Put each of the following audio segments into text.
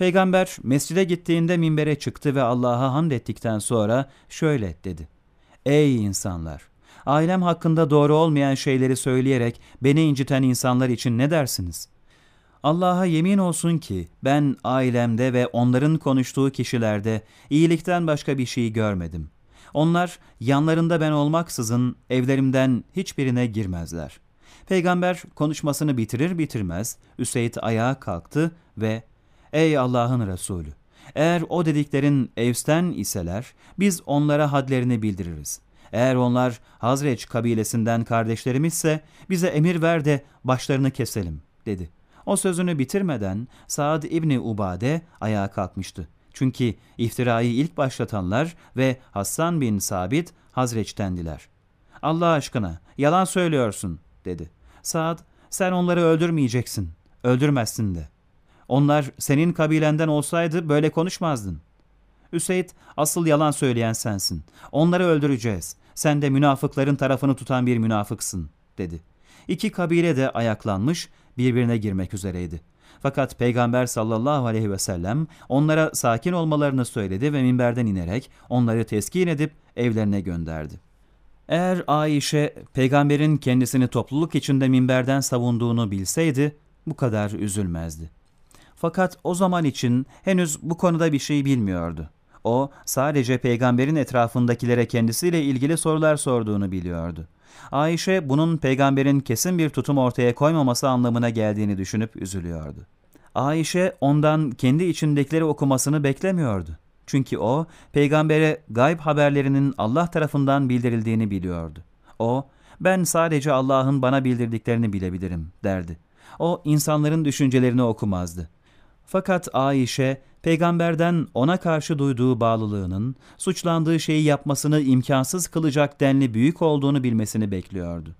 Peygamber mescide gittiğinde minbere çıktı ve Allah'a hamd ettikten sonra şöyle dedi. Ey insanlar! Ailem hakkında doğru olmayan şeyleri söyleyerek beni inciten insanlar için ne dersiniz? Allah'a yemin olsun ki ben ailemde ve onların konuştuğu kişilerde iyilikten başka bir şey görmedim. Onlar yanlarında ben olmaksızın evlerimden hiçbirine girmezler. Peygamber konuşmasını bitirir bitirmez Üseyd ayağa kalktı ve Ey Allah'ın Resulü! Eğer o dediklerin Evs'ten iseler biz onlara hadlerini bildiririz. Eğer onlar Hazreç kabilesinden kardeşlerimizse bize emir ver de başlarını keselim dedi. O sözünü bitirmeden Saad İbni Ubade ayağa kalkmıştı. Çünkü iftirayı ilk başlatanlar ve Hassan bin Sabit Hazreç'tendiler. Allah aşkına yalan söylüyorsun dedi. Saad sen onları öldürmeyeceksin, öldürmezsin de. Onlar senin kabilenden olsaydı böyle konuşmazdın. Üseyd asıl yalan söyleyen sensin. Onları öldüreceğiz. Sen de münafıkların tarafını tutan bir münafıksın dedi. İki kabile de ayaklanmış birbirine girmek üzereydi. Fakat Peygamber sallallahu aleyhi ve sellem onlara sakin olmalarını söyledi ve minberden inerek onları teskin edip evlerine gönderdi. Eğer Ayşe peygamberin kendisini topluluk içinde minberden savunduğunu bilseydi bu kadar üzülmezdi. Fakat o zaman için henüz bu konuda bir şey bilmiyordu. O sadece peygamberin etrafındakilere kendisiyle ilgili sorular sorduğunu biliyordu. Ayşe bunun peygamberin kesin bir tutum ortaya koymaması anlamına geldiğini düşünüp üzülüyordu. Ayşe ondan kendi içindekileri okumasını beklemiyordu. Çünkü o peygambere gayb haberlerinin Allah tarafından bildirildiğini biliyordu. O ben sadece Allah'ın bana bildirdiklerini bilebilirim derdi. O insanların düşüncelerini okumazdı. Fakat Ayşe peygamberden ona karşı duyduğu bağlılığının suçlandığı şeyi yapmasını imkansız kılacak denli büyük olduğunu bilmesini bekliyordu.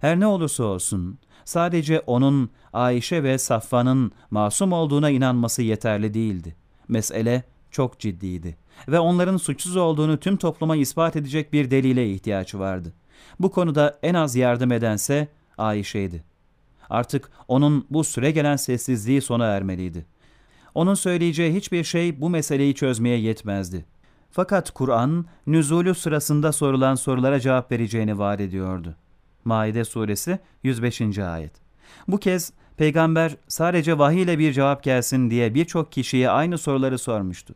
Her ne olursa olsun sadece onun Ayşe ve Safvan'ın masum olduğuna inanması yeterli değildi. Mesele çok ciddiydi ve onların suçsuz olduğunu tüm topluma ispat edecek bir delile ihtiyaç vardı. Bu konuda en az yardım edense Ayşe'ydi. Artık onun bu süre gelen sessizliği sona ermeliydi. Onun söyleyeceği hiçbir şey bu meseleyi çözmeye yetmezdi. Fakat Kur'an, nüzulü sırasında sorulan sorulara cevap vereceğini vaat ediyordu. Maide suresi 105. ayet. Bu kez peygamber sadece vahiy ile bir cevap gelsin diye birçok kişiye aynı soruları sormuştu.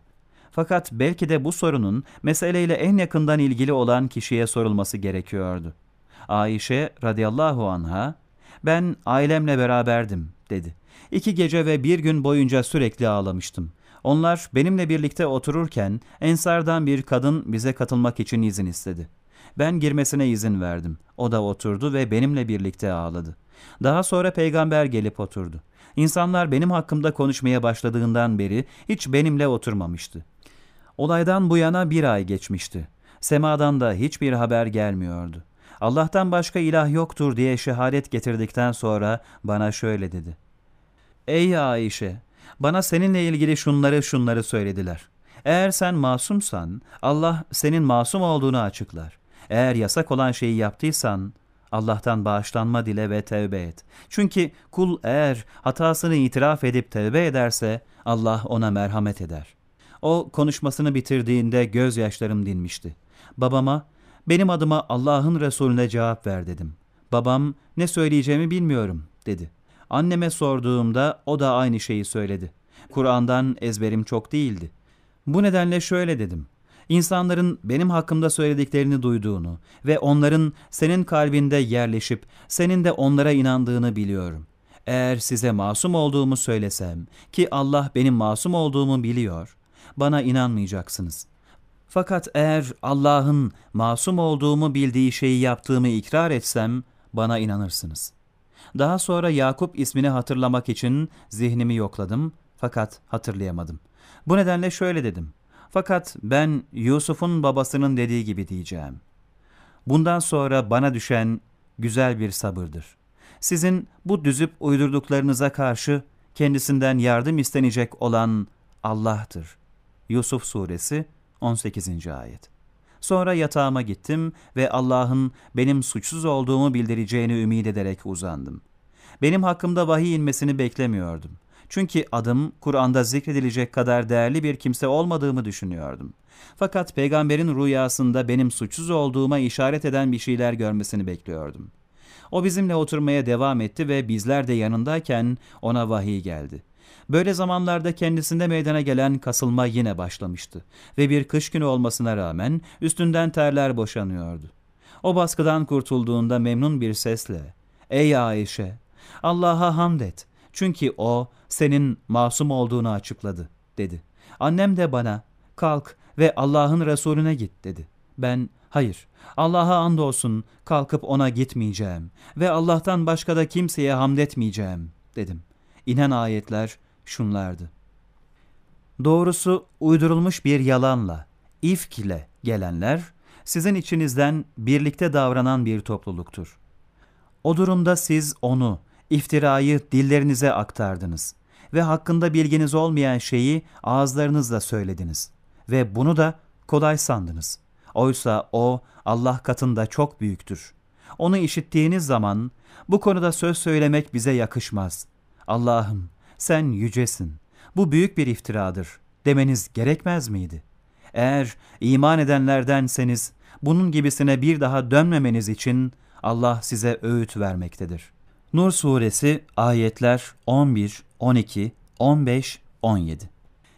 Fakat belki de bu sorunun meseleyle en yakından ilgili olan kişiye sorulması gerekiyordu. Ayşe radıyallahu anha, ben ailemle beraberdim dedi. İki gece ve bir gün boyunca sürekli ağlamıştım. Onlar benimle birlikte otururken Ensardan bir kadın bize katılmak için izin istedi. Ben girmesine izin verdim. O da oturdu ve benimle birlikte ağladı. Daha sonra peygamber gelip oturdu. İnsanlar benim hakkımda konuşmaya başladığından beri hiç benimle oturmamıştı. Olaydan bu yana bir ay geçmişti. Semadan da hiçbir haber gelmiyordu. Allah'tan başka ilah yoktur diye şehadet getirdikten sonra bana şöyle dedi. Ey Ayşe! Bana seninle ilgili şunları şunları söylediler. Eğer sen masumsan Allah senin masum olduğunu açıklar. Eğer yasak olan şeyi yaptıysan Allah'tan bağışlanma dile ve tevbe et. Çünkü kul eğer hatasını itiraf edip tevbe ederse Allah ona merhamet eder. O konuşmasını bitirdiğinde gözyaşlarım dinmişti. Babama benim adıma Allah'ın Resulüne cevap ver dedim. Babam ne söyleyeceğimi bilmiyorum dedi. Anneme sorduğumda o da aynı şeyi söyledi. Kur'an'dan ezberim çok değildi. Bu nedenle şöyle dedim. İnsanların benim hakkımda söylediklerini duyduğunu ve onların senin kalbinde yerleşip senin de onlara inandığını biliyorum. Eğer size masum olduğumu söylesem ki Allah benim masum olduğumu biliyor, bana inanmayacaksınız. Fakat eğer Allah'ın masum olduğumu bildiği şeyi yaptığımı ikrar etsem bana inanırsınız. Daha sonra Yakup ismini hatırlamak için zihnimi yokladım fakat hatırlayamadım. Bu nedenle şöyle dedim. Fakat ben Yusuf'un babasının dediği gibi diyeceğim. Bundan sonra bana düşen güzel bir sabırdır. Sizin bu düzüp uydurduklarınıza karşı kendisinden yardım istenecek olan Allah'tır. Yusuf Suresi 18. Ayet Sonra yatağıma gittim ve Allah'ın benim suçsuz olduğumu bildireceğini ümit ederek uzandım. Benim hakkımda vahiy inmesini beklemiyordum. Çünkü adım Kur'an'da zikredilecek kadar değerli bir kimse olmadığımı düşünüyordum. Fakat peygamberin rüyasında benim suçsuz olduğuma işaret eden bir şeyler görmesini bekliyordum. O bizimle oturmaya devam etti ve bizler de yanındayken ona vahiy geldi. Böyle zamanlarda kendisinde meydana gelen kasılma yine başlamıştı ve bir kış günü olmasına rağmen üstünden terler boşanıyordu. O baskıdan kurtulduğunda memnun bir sesle, ''Ey Ayşe, Allah'a hamd et çünkü O senin masum olduğunu açıkladı.'' dedi. Annem de bana, ''Kalk ve Allah'ın Resulüne git.'' dedi. Ben, hayır, Allah'a andolsun kalkıp ona gitmeyeceğim ve Allah'tan başka da kimseye hamd etmeyeceğim, dedim. İnen ayetler şunlardı. Doğrusu uydurulmuş bir yalanla, ifk ile gelenler, sizin içinizden birlikte davranan bir topluluktur. O durumda siz onu, iftirayı dillerinize aktardınız ve hakkında bilginiz olmayan şeyi ağızlarınızla söylediniz ve bunu da kolay sandınız. Oysa o Allah katında çok büyüktür. Onu işittiğiniz zaman bu konuda söz söylemek bize yakışmaz. Allah'ım sen yücesin. Bu büyük bir iftiradır demeniz gerekmez miydi? Eğer iman edenlerdenseniz bunun gibisine bir daha dönmemeniz için Allah size öğüt vermektedir. Nur suresi ayetler 11, 12, 15, 17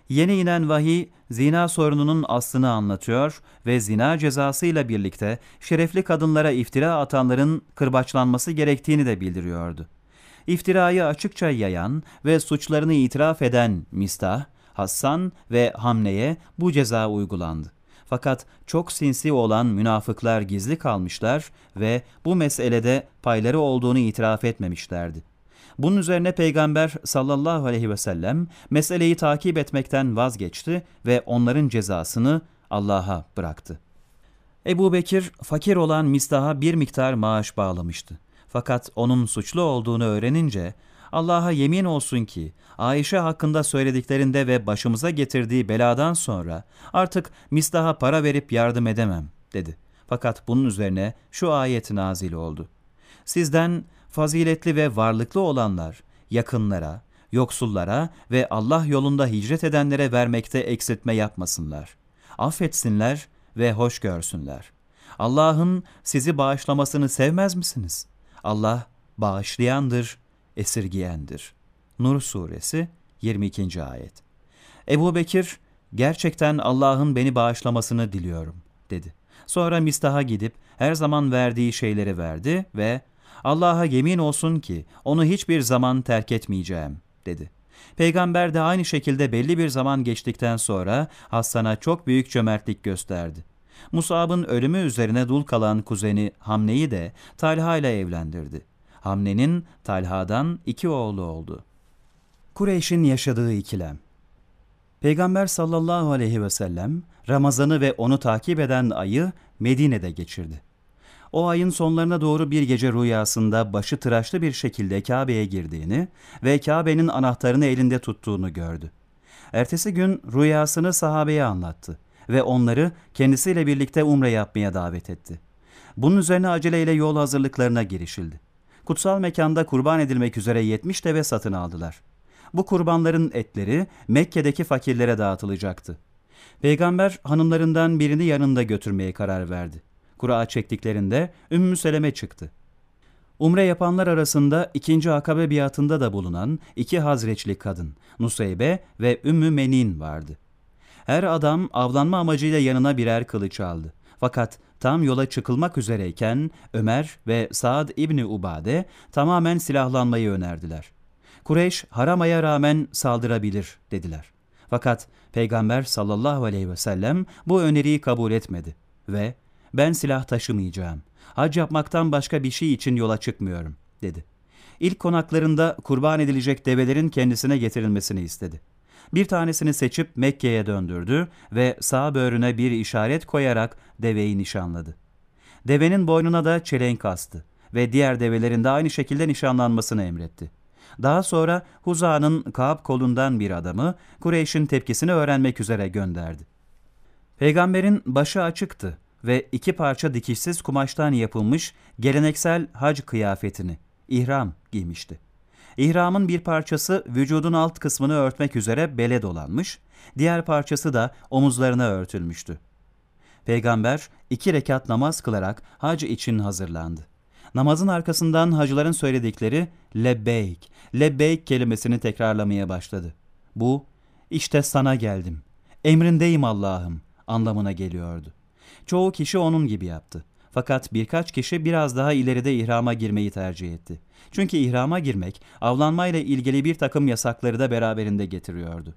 Yeni inen vahiy zina sorununun aslını anlatıyor ve zina cezasıyla birlikte şerefli kadınlara iftira atanların kırbaçlanması gerektiğini de bildiriyordu. İftirayı açıkça yayan ve suçlarını itiraf eden Mistah, Hassan ve Hamne'ye bu ceza uygulandı. Fakat çok sinsi olan münafıklar gizli kalmışlar ve bu meselede payları olduğunu itiraf etmemişlerdi. Bunun üzerine Peygamber sallallahu aleyhi ve sellem meseleyi takip etmekten vazgeçti ve onların cezasını Allah'a bıraktı. Ebu Bekir fakir olan Mistah'a bir miktar maaş bağlamıştı. Fakat onun suçlu olduğunu öğrenince Allah'a yemin olsun ki Ayşe hakkında söylediklerinde ve başımıza getirdiği beladan sonra artık Mistah'a para verip yardım edemem dedi. Fakat bunun üzerine şu ayet nazil oldu. Sizden faziletli ve varlıklı olanlar yakınlara, yoksullara ve Allah yolunda hicret edenlere vermekte eksiltme yapmasınlar. Affetsinler ve hoş görsünler. Allah'ın sizi bağışlamasını sevmez misiniz? Allah bağışlayandır, esirgiyendir. Nur suresi 22. ayet. Ebu Bekir, gerçekten Allah'ın beni bağışlamasını diliyorum, dedi. Sonra Mistah'a gidip her zaman verdiği şeyleri verdi ve Allah'a yemin olsun ki onu hiçbir zaman terk etmeyeceğim, dedi. Peygamber de aynı şekilde belli bir zaman geçtikten sonra Hassan'a çok büyük cömertlik gösterdi. Musab'ın ölümü üzerine dul kalan kuzeni Hamne'yi de Talha ile evlendirdi. Hamne'nin Talha'dan iki oğlu oldu. Kureyş'in yaşadığı ikilem Peygamber sallallahu aleyhi ve sellem Ramazan'ı ve onu takip eden ayı Medine'de geçirdi. O ayın sonlarına doğru bir gece rüyasında başı tıraşlı bir şekilde Kabe'ye girdiğini ve Kabe'nin anahtarını elinde tuttuğunu gördü. Ertesi gün rüyasını sahabeye anlattı ve onları kendisiyle birlikte umre yapmaya davet etti. Bunun üzerine aceleyle yol hazırlıklarına girişildi. Kutsal mekanda kurban edilmek üzere 70 deve satın aldılar. Bu kurbanların etleri Mekke'deki fakirlere dağıtılacaktı. Peygamber hanımlarından birini yanında götürmeye karar verdi. Kura çektiklerinde Ümmü Seleme çıktı. Umre yapanlar arasında ikinci akabe biatında da bulunan iki hazreçli kadın, Nuseybe ve Ümmü Menin vardı. Her adam avlanma amacıyla yanına birer kılıç aldı. Fakat tam yola çıkılmak üzereyken Ömer ve Saad İbni Ubade tamamen silahlanmayı önerdiler. Kureyş haramaya rağmen saldırabilir dediler. Fakat Peygamber sallallahu aleyhi ve sellem bu öneriyi kabul etmedi ve ben silah taşımayacağım. Hac yapmaktan başka bir şey için yola çıkmıyorum, dedi. İlk konaklarında kurban edilecek develerin kendisine getirilmesini istedi. Bir tanesini seçip Mekke'ye döndürdü ve sağ böğrüne bir işaret koyarak deveyi nişanladı. Devenin boynuna da çelenk astı ve diğer develerin de aynı şekilde nişanlanmasını emretti. Daha sonra Huza'nın Kaab kolundan bir adamı Kureyş'in tepkisini öğrenmek üzere gönderdi. Peygamberin başı açıktı ve iki parça dikişsiz kumaştan yapılmış geleneksel hac kıyafetini, ihram giymişti. İhramın bir parçası vücudun alt kısmını örtmek üzere bele dolanmış, diğer parçası da omuzlarına örtülmüştü. Peygamber iki rekat namaz kılarak hac için hazırlandı. Namazın arkasından hacıların söyledikleri lebbeyk, lebbeyk kelimesini tekrarlamaya başladı. Bu, işte sana geldim, emrindeyim Allah'ım anlamına geliyordu. Çoğu kişi onun gibi yaptı. Fakat birkaç kişi biraz daha ileride ihrama girmeyi tercih etti. Çünkü ihrama girmek, avlanmayla ilgili bir takım yasakları da beraberinde getiriyordu.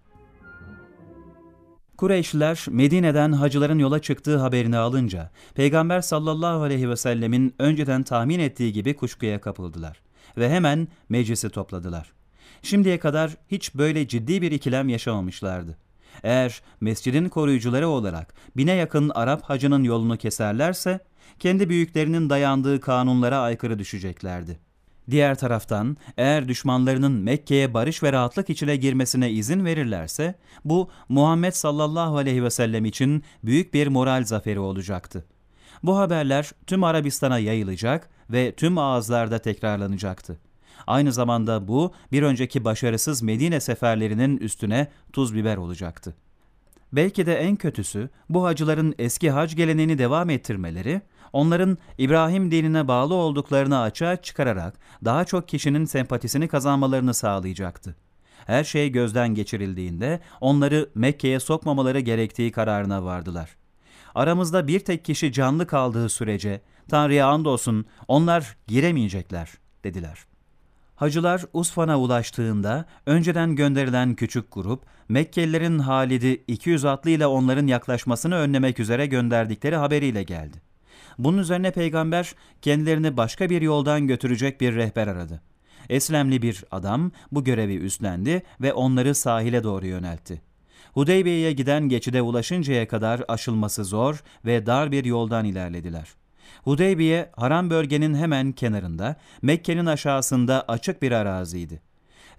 Kureyşliler Medine'den hacıların yola çıktığı haberini alınca Peygamber sallallahu aleyhi ve sellemin önceden tahmin ettiği gibi kuşkuya kapıldılar ve hemen meclisi topladılar. Şimdiye kadar hiç böyle ciddi bir ikilem yaşamamışlardı. Eğer mescidin koruyucuları olarak bine yakın Arap hacının yolunu keserlerse kendi büyüklerinin dayandığı kanunlara aykırı düşeceklerdi. Diğer taraftan eğer düşmanlarının Mekke'ye barış ve rahatlık içine girmesine izin verirlerse bu Muhammed sallallahu aleyhi ve sellem için büyük bir moral zaferi olacaktı. Bu haberler tüm Arabistan'a yayılacak ve tüm ağızlarda tekrarlanacaktı. Aynı zamanda bu bir önceki başarısız Medine seferlerinin üstüne tuz biber olacaktı. Belki de en kötüsü bu hacıların eski hac geleneğini devam ettirmeleri, onların İbrahim dinine bağlı olduklarını açığa çıkararak daha çok kişinin sempatisini kazanmalarını sağlayacaktı. Her şey gözden geçirildiğinde onları Mekke'ye sokmamaları gerektiği kararına vardılar. Aramızda bir tek kişi canlı kaldığı sürece Tanrı'ya andolsun onlar giremeyecekler dediler. Hacılar Usfan'a ulaştığında önceden gönderilen küçük grup Mekkelilerin Halid'i 200 atlı ile onların yaklaşmasını önlemek üzere gönderdikleri haberiyle geldi. Bunun üzerine peygamber kendilerini başka bir yoldan götürecek bir rehber aradı. Eslemli bir adam bu görevi üstlendi ve onları sahile doğru yöneltti. Hudeybiye'ye giden geçide ulaşıncaya kadar aşılması zor ve dar bir yoldan ilerlediler. Hudeybiye, haram bölgenin hemen kenarında, Mekke'nin aşağısında açık bir araziydi.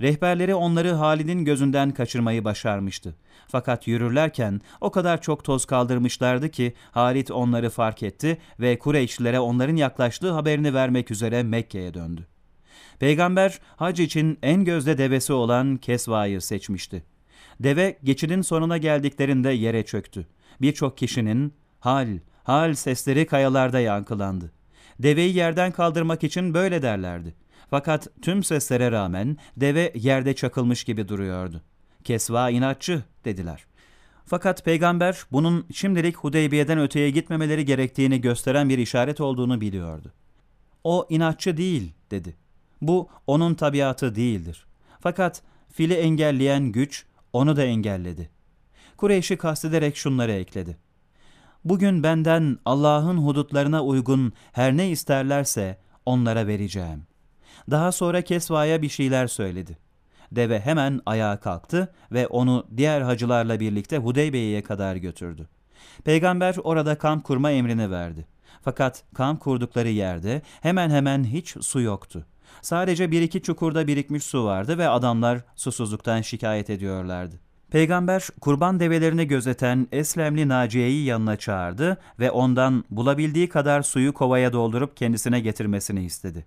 Rehberleri onları Halid'in gözünden kaçırmayı başarmıştı. Fakat yürürlerken o kadar çok toz kaldırmışlardı ki Halid onları fark etti ve Kureyşlilere onların yaklaştığı haberini vermek üzere Mekke'ye döndü. Peygamber hac için en gözde devesi olan Kesva'yı seçmişti. Deve geçidin sonuna geldiklerinde yere çöktü. Birçok kişinin hal, hal sesleri kayalarda yankılandı. Deveyi yerden kaldırmak için böyle derlerdi. Fakat tüm seslere rağmen deve yerde çakılmış gibi duruyordu. Kesva inatçı dediler. Fakat peygamber bunun şimdilik Hudeybiye'den öteye gitmemeleri gerektiğini gösteren bir işaret olduğunu biliyordu. O inatçı değil dedi. Bu onun tabiatı değildir. Fakat fili engelleyen güç onu da engelledi. Kureyş'i kastederek şunları ekledi. Bugün benden Allah'ın hudutlarına uygun her ne isterlerse onlara vereceğim. Daha sonra Kesva'ya bir şeyler söyledi. Deve hemen ayağa kalktı ve onu diğer hacılarla birlikte Hudeybiye'ye kadar götürdü. Peygamber orada kamp kurma emrini verdi. Fakat kamp kurdukları yerde hemen hemen hiç su yoktu. Sadece bir iki çukurda birikmiş su vardı ve adamlar susuzluktan şikayet ediyorlardı. Peygamber kurban develerini gözeten Eslemli Naciye'yi yanına çağırdı ve ondan bulabildiği kadar suyu kovaya doldurup kendisine getirmesini istedi.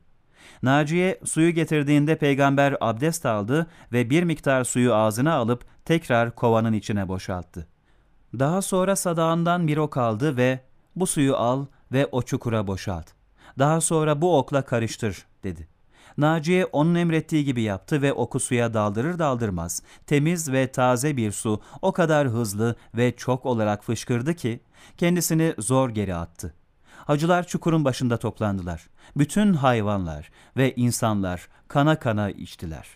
Naciye suyu getirdiğinde peygamber abdest aldı ve bir miktar suyu ağzına alıp tekrar kovanın içine boşalttı. Daha sonra sadağından bir ok aldı ve bu suyu al ve o çukura boşalt. Daha sonra bu okla karıştır dedi. Naciye onun emrettiği gibi yaptı ve oku suya daldırır daldırmaz temiz ve taze bir su o kadar hızlı ve çok olarak fışkırdı ki kendisini zor geri attı. Hacılar çukurun başında toplandılar. Bütün hayvanlar ve insanlar kana kana içtiler.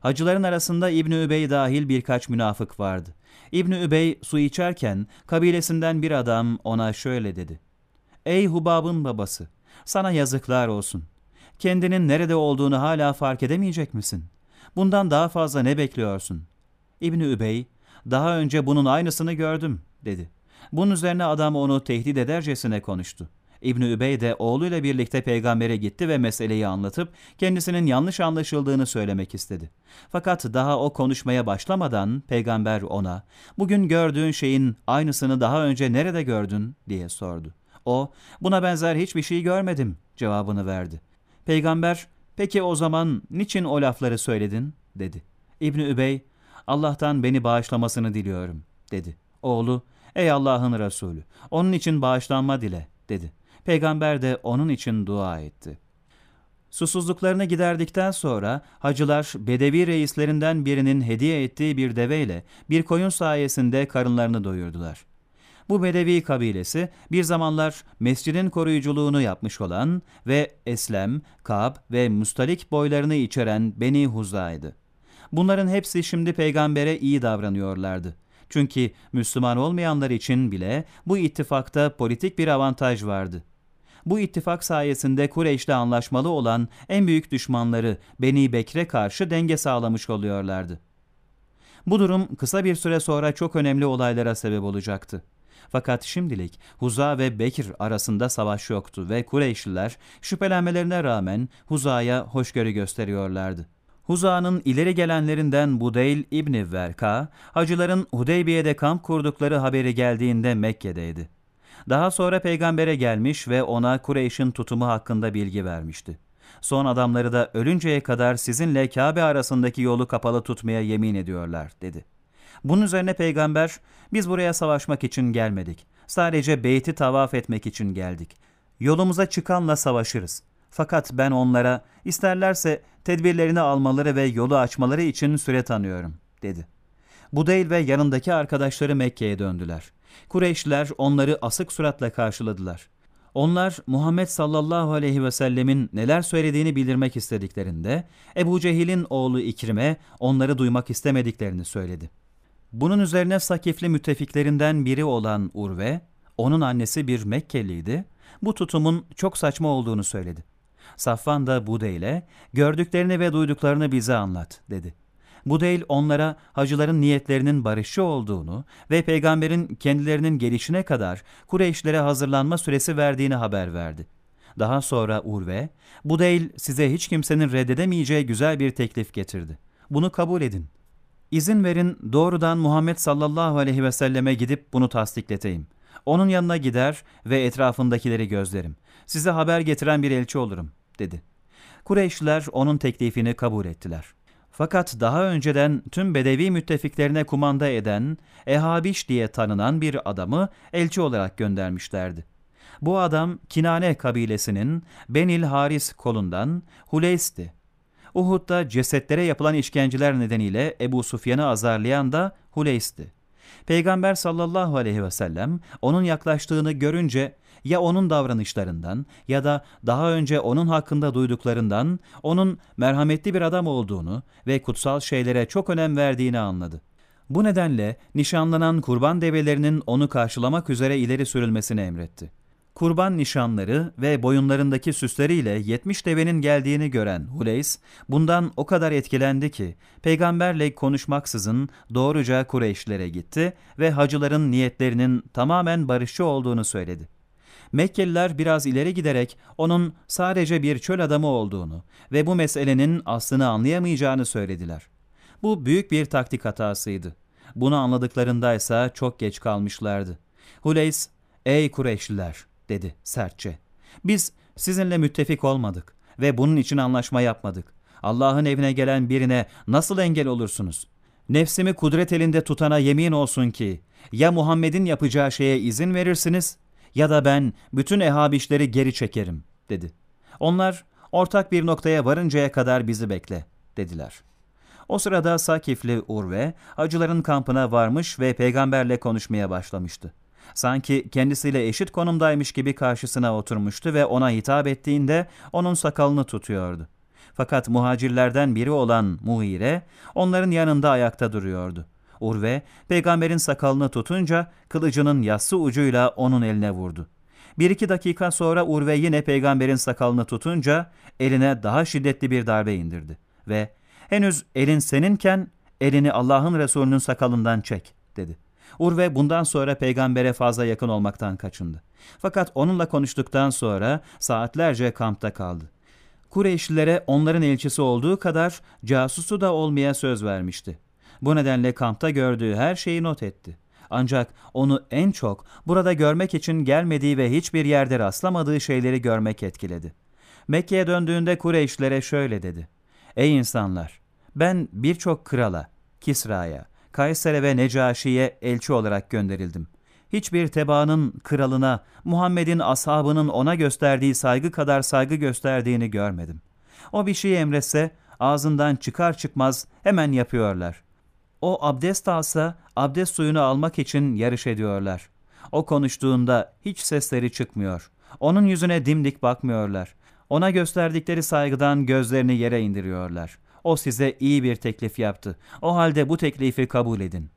Hacıların arasında İbni Übey dahil birkaç münafık vardı. İbni Übey su içerken kabilesinden bir adam ona şöyle dedi. Ey Hubab'ın babası, sana yazıklar olsun. Kendinin nerede olduğunu hala fark edemeyecek misin? Bundan daha fazla ne bekliyorsun? İbni Übey, daha önce bunun aynısını gördüm, dedi. Bunun üzerine adam onu tehdit edercesine konuştu. İbni Übey de oğluyla birlikte peygambere gitti ve meseleyi anlatıp kendisinin yanlış anlaşıldığını söylemek istedi. Fakat daha o konuşmaya başlamadan peygamber ona bugün gördüğün şeyin aynısını daha önce nerede gördün diye sordu. O buna benzer hiçbir şey görmedim cevabını verdi. Peygamber Peki o zaman niçin o lafları söyledin? dedi. İbni Übey, Allah'tan beni bağışlamasını diliyorum, dedi. Oğlu, ey Allah'ın Resulü, onun için bağışlanma dile, dedi. Peygamber de onun için dua etti. Susuzluklarını giderdikten sonra hacılar Bedevi reislerinden birinin hediye ettiği bir deveyle bir koyun sayesinde karınlarını doyurdular. Bu Bedevi kabilesi bir zamanlar mescidin koruyuculuğunu yapmış olan ve Eslem, Kab ve Mustalik boylarını içeren Beni Huza'ydı. Bunların hepsi şimdi peygambere iyi davranıyorlardı. Çünkü Müslüman olmayanlar için bile bu ittifakta politik bir avantaj vardı. Bu ittifak sayesinde Kureyş'le anlaşmalı olan en büyük düşmanları Beni Bekre karşı denge sağlamış oluyorlardı. Bu durum kısa bir süre sonra çok önemli olaylara sebep olacaktı. Fakat şimdilik Huza ve Bekir arasında savaş yoktu ve Kureyşliler şüphelenmelerine rağmen Huza'ya hoşgörü gösteriyorlardı. Huza'nın ileri gelenlerinden Budeyl İbni Verka, hacıların Hudeybiye'de kamp kurdukları haberi geldiğinde Mekke'deydi. Daha sonra peygambere gelmiş ve ona Kureyş'in tutumu hakkında bilgi vermişti. Son adamları da ölünceye kadar sizinle Kabe arasındaki yolu kapalı tutmaya yemin ediyorlar dedi. Bunun üzerine peygamber biz buraya savaşmak için gelmedik. Sadece beyti tavaf etmek için geldik. Yolumuza çıkanla savaşırız. Fakat ben onlara isterlerse tedbirlerini almaları ve yolu açmaları için süre tanıyorum dedi. Budeyl ve yanındaki arkadaşları Mekke'ye döndüler. Kureyşliler onları asık suratla karşıladılar. Onlar Muhammed sallallahu aleyhi ve sellemin neler söylediğini bildirmek istediklerinde Ebu Cehil'in oğlu İkrim'e onları duymak istemediklerini söyledi. Bunun üzerine Sakifli müttefiklerinden biri olan Urve, onun annesi bir Mekkeliydi, bu tutumun çok saçma olduğunu söyledi. Safvan da Budeyl'e gördüklerini ve duyduklarını bize anlat dedi. Budeyl onlara hacıların niyetlerinin barışçı olduğunu ve peygamberin kendilerinin gelişine kadar Kureyşlere hazırlanma süresi verdiğini haber verdi. Daha sonra Urve, Budeyl size hiç kimsenin reddedemeyeceği güzel bir teklif getirdi. Bunu kabul edin. İzin verin doğrudan Muhammed sallallahu aleyhi ve selleme gidip bunu tasdikleteyim. Onun yanına gider ve etrafındakileri gözlerim. Size haber getiren bir elçi olurum, dedi. Kureyşliler onun teklifini kabul ettiler. Fakat daha önceden tüm Bedevi müttefiklerine kumanda eden Ehabiş diye tanınan bir adamı elçi olarak göndermişlerdi. Bu adam Kinane kabilesinin Benil Haris kolundan Huleys'ti. Uhud'da cesetlere yapılan işkenceler nedeniyle Ebu Sufyan'ı azarlayan da Huleys'ti. Peygamber sallallahu aleyhi ve sellem onun yaklaştığını görünce ya onun davranışlarından ya da daha önce onun hakkında duyduklarından onun merhametli bir adam olduğunu ve kutsal şeylere çok önem verdiğini anladı. Bu nedenle nişanlanan kurban develerinin onu karşılamak üzere ileri sürülmesini emretti. Kurban nişanları ve boyunlarındaki süsleriyle 70 devenin geldiğini gören Huleys, bundan o kadar etkilendi ki, peygamberle konuşmaksızın doğruca Kureyşlere gitti ve hacıların niyetlerinin tamamen barışçı olduğunu söyledi. Mekkeliler biraz ileri giderek onun sadece bir çöl adamı olduğunu ve bu meselenin aslını anlayamayacağını söylediler. Bu büyük bir taktik hatasıydı. Bunu anladıklarındaysa çok geç kalmışlardı. Huleys, ''Ey Kureyşliler!'' Dedi sertçe. ''Biz sizinle müttefik olmadık ve bunun için anlaşma yapmadık. Allah'ın evine gelen birine nasıl engel olursunuz? Nefsimi kudret elinde tutana yemin olsun ki ya Muhammed'in yapacağı şeye izin verirsiniz ya da ben bütün ehabişleri geri çekerim dedi. Onlar ortak bir noktaya varıncaya kadar bizi bekle dediler. O sırada Sakifli Urve acıların kampına varmış ve peygamberle konuşmaya başlamıştı. Sanki kendisiyle eşit konumdaymış gibi karşısına oturmuştu ve ona hitap ettiğinde onun sakalını tutuyordu. Fakat muhacirlerden biri olan Muhire onların yanında ayakta duruyordu. Urve, peygamberin sakalını tutunca kılıcının yassı ucuyla onun eline vurdu. Bir iki dakika sonra Urve yine peygamberin sakalını tutunca eline daha şiddetli bir darbe indirdi. Ve henüz elin seninken elini Allah'ın Resulü'nün sakalından çek dedi. Urve bundan sonra peygambere fazla yakın olmaktan kaçındı. Fakat onunla konuştuktan sonra saatlerce kampta kaldı. Kureyşlilere onların elçisi olduğu kadar casusu da olmaya söz vermişti. Bu nedenle kampta gördüğü her şeyi not etti. Ancak onu en çok burada görmek için gelmediği ve hiçbir yerde rastlamadığı şeyleri görmek etkiledi. Mekke'ye döndüğünde Kureyşlere şöyle dedi. Ey insanlar! Ben birçok krala, Kisra'ya, Kayser'e ve Necaşi'ye elçi olarak gönderildim. Hiçbir tebaanın kralına, Muhammed'in ashabının ona gösterdiği saygı kadar saygı gösterdiğini görmedim. O bir şey emretse ağzından çıkar çıkmaz hemen yapıyorlar. O abdest alsa abdest suyunu almak için yarış ediyorlar. O konuştuğunda hiç sesleri çıkmıyor. Onun yüzüne dimdik bakmıyorlar. Ona gösterdikleri saygıdan gözlerini yere indiriyorlar. O size iyi bir teklif yaptı. O halde bu teklifi kabul edin.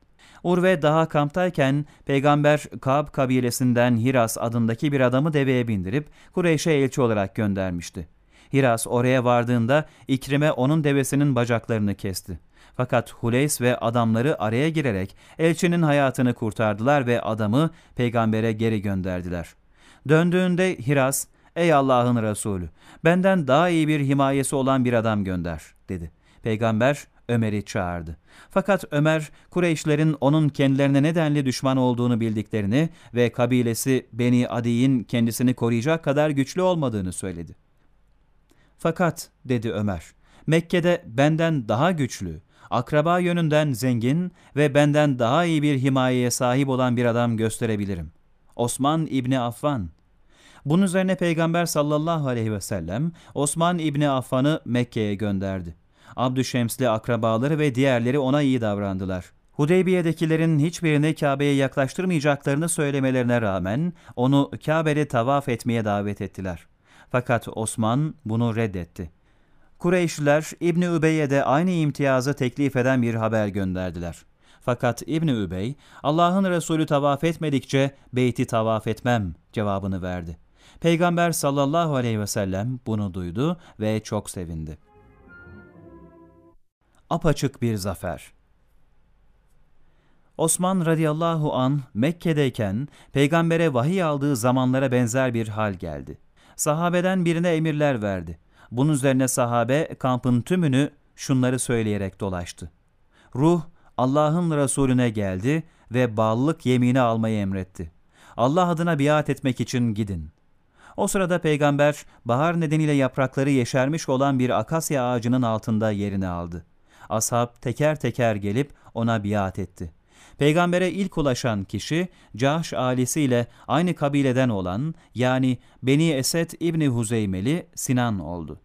Urve daha kamptayken peygamber Kab kabilesinden Hiras adındaki bir adamı deveye bindirip Kureyş'e elçi olarak göndermişti. Hiras oraya vardığında İkrime onun devesinin bacaklarını kesti. Fakat Huleys ve adamları araya girerek elçinin hayatını kurtardılar ve adamı peygambere geri gönderdiler. Döndüğünde Hiras, ''Ey Allah'ın Resulü, benden daha iyi bir himayesi olan bir adam gönder.'' dedi. Peygamber Ömer'i çağırdı. Fakat Ömer, Kureyşlerin onun kendilerine nedenli düşman olduğunu bildiklerini ve kabilesi Beni Adi'nin kendisini koruyacak kadar güçlü olmadığını söyledi. Fakat, dedi Ömer, Mekke'de benden daha güçlü, akraba yönünden zengin ve benden daha iyi bir himayeye sahip olan bir adam gösterebilirim. Osman İbni Affan. Bunun üzerine Peygamber sallallahu aleyhi ve sellem Osman İbni Affan'ı Mekke'ye gönderdi. Abdüşemsli akrabaları ve diğerleri ona iyi davrandılar. Hudeybiye'dekilerin hiçbirini Kabe'ye yaklaştırmayacaklarını söylemelerine rağmen onu Kabe'de tavaf etmeye davet ettiler. Fakat Osman bunu reddetti. Kureyşliler İbni Übey'e de aynı imtiyazı teklif eden bir haber gönderdiler. Fakat İbni Übey, Allah'ın Resulü tavaf etmedikçe beyti tavaf etmem cevabını verdi. Peygamber sallallahu aleyhi ve sellem bunu duydu ve çok sevindi. Apaçık bir zafer Osman radıyallahu an Mekke'deyken peygambere vahiy aldığı zamanlara benzer bir hal geldi. Sahabeden birine emirler verdi. Bunun üzerine sahabe kampın tümünü şunları söyleyerek dolaştı. Ruh Allah'ın Resulüne geldi ve bağlılık yemini almayı emretti. Allah adına biat etmek için gidin. O sırada peygamber bahar nedeniyle yaprakları yeşermiş olan bir akasya ağacının altında yerini aldı. Ashab teker teker gelip ona biat etti. Peygambere ilk ulaşan kişi Cahş ailesiyle aynı kabileden olan yani Beni Esed İbni Huzeymeli Sinan oldu.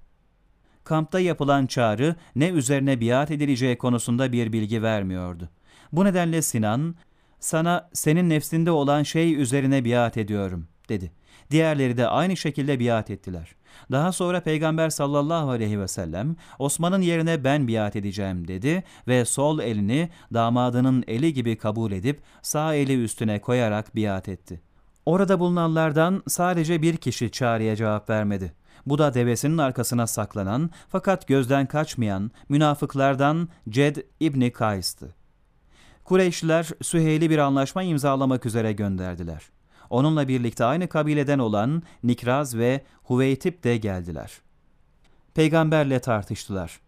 Kampta yapılan çağrı ne üzerine biat edileceği konusunda bir bilgi vermiyordu. Bu nedenle Sinan, sana senin nefsinde olan şey üzerine biat ediyorum dedi. Diğerleri de aynı şekilde biat ettiler. Daha sonra Peygamber sallallahu aleyhi ve sellem Osman'ın yerine ben biat edeceğim dedi ve sol elini damadının eli gibi kabul edip sağ eli üstüne koyarak biat etti. Orada bulunanlardan sadece bir kişi çağrıya cevap vermedi. Bu da devesinin arkasına saklanan fakat gözden kaçmayan münafıklardan Ced İbni Kays'tı. Kureyşliler Süheyl'i bir anlaşma imzalamak üzere gönderdiler. Onunla birlikte aynı kabileden olan Nikraz ve Huveytip de geldiler. Peygamberle tartıştılar.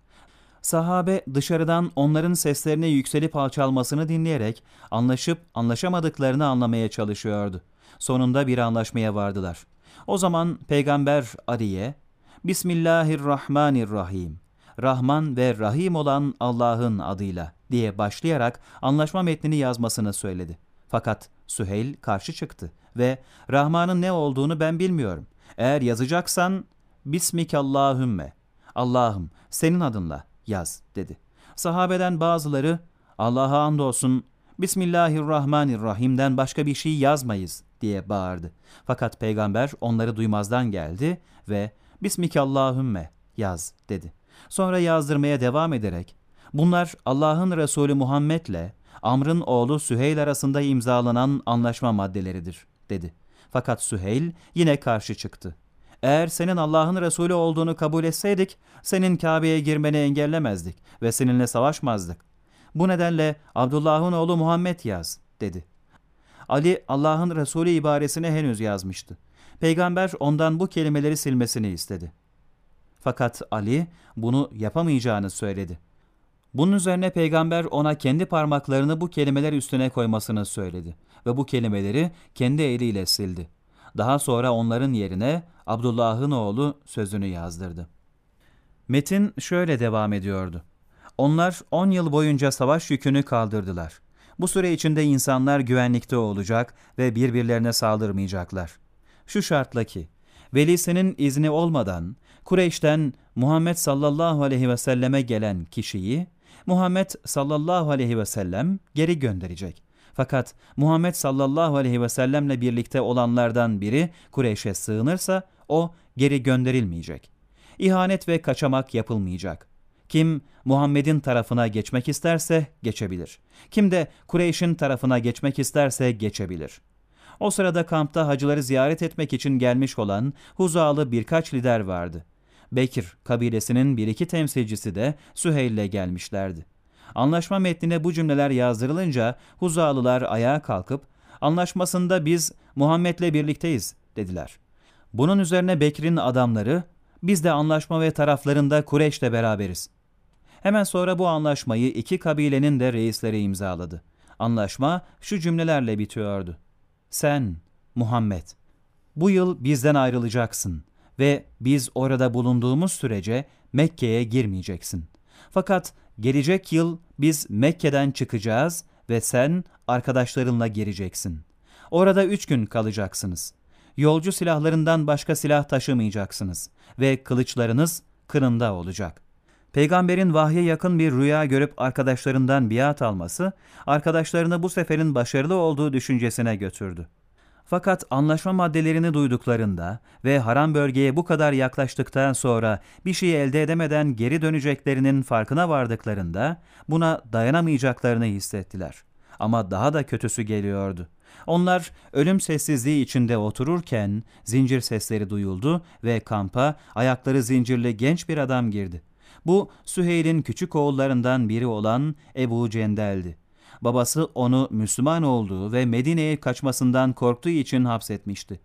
Sahabe dışarıdan onların seslerini yükselip alçalmasını dinleyerek anlaşıp anlaşamadıklarını anlamaya çalışıyordu. Sonunda bir anlaşmaya vardılar. O zaman Peygamber Ali'ye Bismillahirrahmanirrahim Rahman ve Rahim olan Allah'ın adıyla diye başlayarak anlaşma metnini yazmasını söyledi. Fakat Süheyl karşı çıktı ve Rahman'ın ne olduğunu ben bilmiyorum. Eğer yazacaksan Bismikallahümme Allah'ım senin adınla yaz dedi. Sahabeden bazıları Allah'a andolsun Bismillahirrahmanirrahim'den başka bir şey yazmayız diye bağırdı. Fakat peygamber onları duymazdan geldi ve Bismikallahümme yaz dedi. Sonra yazdırmaya devam ederek bunlar Allah'ın Resulü Muhammed'le Amr'ın oğlu Süheyl arasında imzalanan anlaşma maddeleridir dedi. Fakat Süheyl yine karşı çıktı. Eğer senin Allah'ın Resulü olduğunu kabul etseydik, senin Kabe'ye girmeni engellemezdik ve seninle savaşmazdık. Bu nedenle Abdullah'ın oğlu Muhammed yaz, dedi. Ali Allah'ın Resulü ibaresini henüz yazmıştı. Peygamber ondan bu kelimeleri silmesini istedi. Fakat Ali bunu yapamayacağını söyledi. Bunun üzerine peygamber ona kendi parmaklarını bu kelimeler üstüne koymasını söyledi ve bu kelimeleri kendi eliyle sildi. Daha sonra onların yerine Abdullah'ın oğlu sözünü yazdırdı. Metin şöyle devam ediyordu. Onlar 10 yıl boyunca savaş yükünü kaldırdılar. Bu süre içinde insanlar güvenlikte olacak ve birbirlerine saldırmayacaklar. Şu şartla ki, velisinin izni olmadan Kureyş'ten Muhammed sallallahu aleyhi ve selleme gelen kişiyi Muhammed sallallahu aleyhi ve sellem geri gönderecek. Fakat Muhammed sallallahu aleyhi ve sellemle birlikte olanlardan biri Kureyş'e sığınırsa o geri gönderilmeyecek. İhanet ve kaçamak yapılmayacak. Kim Muhammed'in tarafına geçmek isterse geçebilir. Kim de Kureyş'in tarafına geçmek isterse geçebilir. O sırada kampta hacıları ziyaret etmek için gelmiş olan Huzalı birkaç lider vardı. Bekir kabilesinin bir iki temsilcisi de Süheyl'le gelmişlerdi. Anlaşma metnine bu cümleler yazdırılınca Huzalılar ayağa kalkıp anlaşmasında biz Muhammed'le birlikteyiz dediler. Bunun üzerine Bekir'in adamları biz de anlaşma ve taraflarında Kureyş'le beraberiz. Hemen sonra bu anlaşmayı iki kabilenin de reisleri imzaladı. Anlaşma şu cümlelerle bitiyordu. Sen, Muhammed, bu yıl bizden ayrılacaksın ve biz orada bulunduğumuz sürece Mekke'ye girmeyeceksin. Fakat gelecek yıl biz Mekke'den çıkacağız ve sen arkadaşlarınla gireceksin. Orada üç gün kalacaksınız. Yolcu silahlarından başka silah taşımayacaksınız ve kılıçlarınız kırında olacak. Peygamberin vahye yakın bir rüya görüp arkadaşlarından biat alması, arkadaşlarını bu seferin başarılı olduğu düşüncesine götürdü. Fakat anlaşma maddelerini duyduklarında ve haram bölgeye bu kadar yaklaştıktan sonra bir şey elde edemeden geri döneceklerinin farkına vardıklarında buna dayanamayacaklarını hissettiler. Ama daha da kötüsü geliyordu. Onlar ölüm sessizliği içinde otururken zincir sesleri duyuldu ve kampa ayakları zincirli genç bir adam girdi. Bu Süheyl'in küçük oğullarından biri olan Ebu Cendel'di. Babası onu Müslüman olduğu ve Medine'ye kaçmasından korktuğu için hapsetmişti.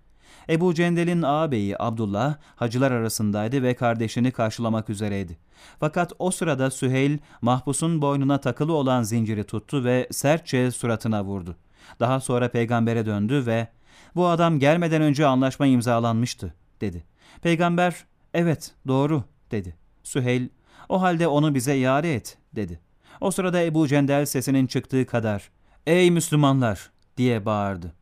Ebu Cendel'in ağabeyi Abdullah hacılar arasındaydı ve kardeşini karşılamak üzereydi. Fakat o sırada Süheyl mahpusun boynuna takılı olan zinciri tuttu ve sertçe suratına vurdu. Daha sonra peygambere döndü ve bu adam gelmeden önce anlaşma imzalanmıştı dedi. Peygamber evet doğru dedi. Süheyl o halde onu bize iade et dedi. O sırada Ebu Cendel sesinin çıktığı kadar ''Ey Müslümanlar!'' diye bağırdı.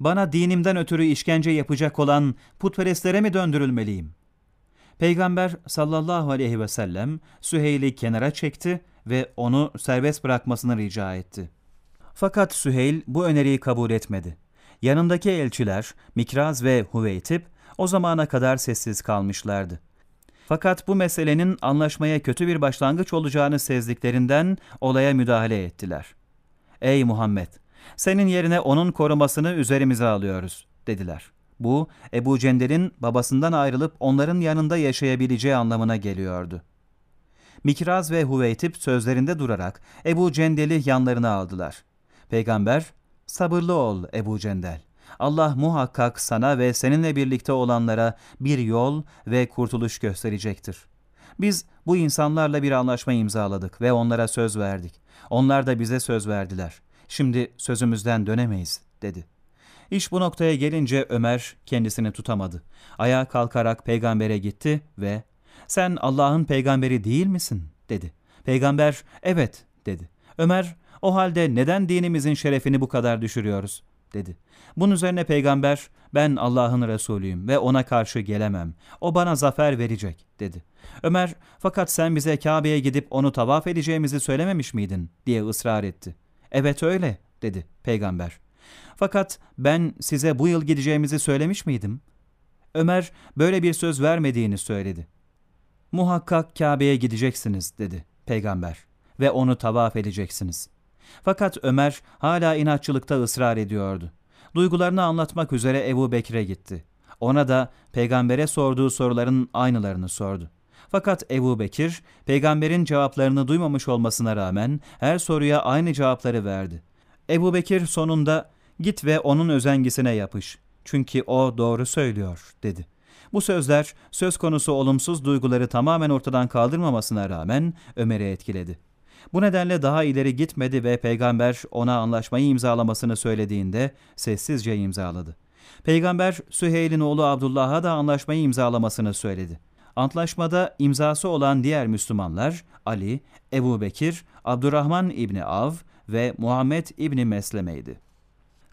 Bana dinimden ötürü işkence yapacak olan putperestlere mi döndürülmeliyim? Peygamber sallallahu aleyhi ve sellem Süheyl'i kenara çekti ve onu serbest bırakmasını rica etti. Fakat Süheyl bu öneriyi kabul etmedi. Yanındaki elçiler Mikraz ve Huveytip o zamana kadar sessiz kalmışlardı. Fakat bu meselenin anlaşmaya kötü bir başlangıç olacağını sezdiklerinden olaya müdahale ettiler. Ey Muhammed! Senin yerine onun korumasını üzerimize alıyoruz, dediler. Bu, Ebu Cendel'in babasından ayrılıp onların yanında yaşayabileceği anlamına geliyordu. Mikraz ve Huveytip sözlerinde durarak Ebu Cendel'i yanlarına aldılar. Peygamber, sabırlı ol Ebu Cendel. Allah muhakkak sana ve seninle birlikte olanlara bir yol ve kurtuluş gösterecektir. Biz bu insanlarla bir anlaşma imzaladık ve onlara söz verdik. Onlar da bize söz verdiler. Şimdi sözümüzden dönemeyiz, dedi. İş bu noktaya gelince Ömer kendisini tutamadı. Ayağa kalkarak peygambere gitti ve ''Sen Allah'ın peygamberi değil misin?'' dedi. Peygamber ''Evet'' dedi. Ömer ''O halde neden dinimizin şerefini bu kadar düşürüyoruz?'' Dedi. Bunun üzerine peygamber ben Allah'ın Resulüyüm ve ona karşı gelemem. O bana zafer verecek dedi. Ömer fakat sen bize Kabe'ye gidip onu tavaf edeceğimizi söylememiş miydin diye ısrar etti. Evet öyle dedi peygamber. Fakat ben size bu yıl gideceğimizi söylemiş miydim? Ömer böyle bir söz vermediğini söyledi. Muhakkak Kabe'ye gideceksiniz dedi peygamber ve onu tavaf edeceksiniz. Fakat Ömer hala inatçılıkta ısrar ediyordu. Duygularını anlatmak üzere Ebu Bekir'e gitti. Ona da peygambere sorduğu soruların aynılarını sordu. Fakat Ebu Bekir, peygamberin cevaplarını duymamış olmasına rağmen her soruya aynı cevapları verdi. Ebu Bekir sonunda git ve onun özengisine yapış. Çünkü o doğru söylüyor dedi. Bu sözler söz konusu olumsuz duyguları tamamen ortadan kaldırmamasına rağmen Ömer'i etkiledi. Bu nedenle daha ileri gitmedi ve peygamber ona anlaşmayı imzalamasını söylediğinde sessizce imzaladı. Peygamber Süheyl'in oğlu Abdullah'a da anlaşmayı imzalamasını söyledi. Antlaşmada imzası olan diğer Müslümanlar Ali, Ebu Bekir, Abdurrahman İbni Av ve Muhammed İbni Mesleme'ydi.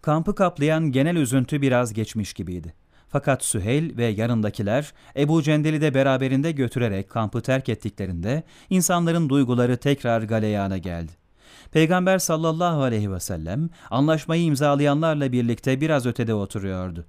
Kampı kaplayan genel üzüntü biraz geçmiş gibiydi. Fakat Süheyl ve yanındakiler Ebu Cendel'i de beraberinde götürerek kampı terk ettiklerinde insanların duyguları tekrar galeyana geldi. Peygamber sallallahu aleyhi ve sellem anlaşmayı imzalayanlarla birlikte biraz ötede oturuyordu.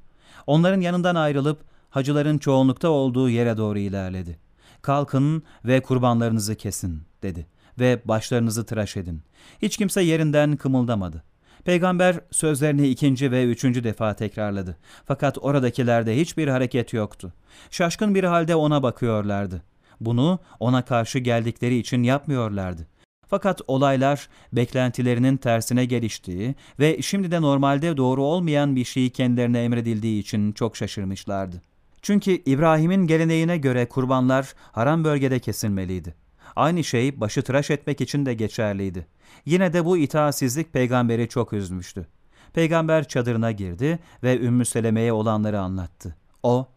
Onların yanından ayrılıp hacıların çoğunlukta olduğu yere doğru ilerledi. Kalkın ve kurbanlarınızı kesin dedi ve başlarınızı tıraş edin. Hiç kimse yerinden kımıldamadı. Peygamber sözlerini ikinci ve üçüncü defa tekrarladı. Fakat oradakilerde hiçbir hareket yoktu. Şaşkın bir halde ona bakıyorlardı. Bunu ona karşı geldikleri için yapmıyorlardı. Fakat olaylar beklentilerinin tersine geliştiği ve şimdi de normalde doğru olmayan bir şeyi kendilerine emredildiği için çok şaşırmışlardı. Çünkü İbrahim'in geleneğine göre kurbanlar haram bölgede kesilmeliydi. Aynı şey başı tıraş etmek için de geçerliydi. Yine de bu itaatsizlik peygamberi çok üzmüştü. Peygamber çadırına girdi ve Ümmü Seleme'ye olanları anlattı. O,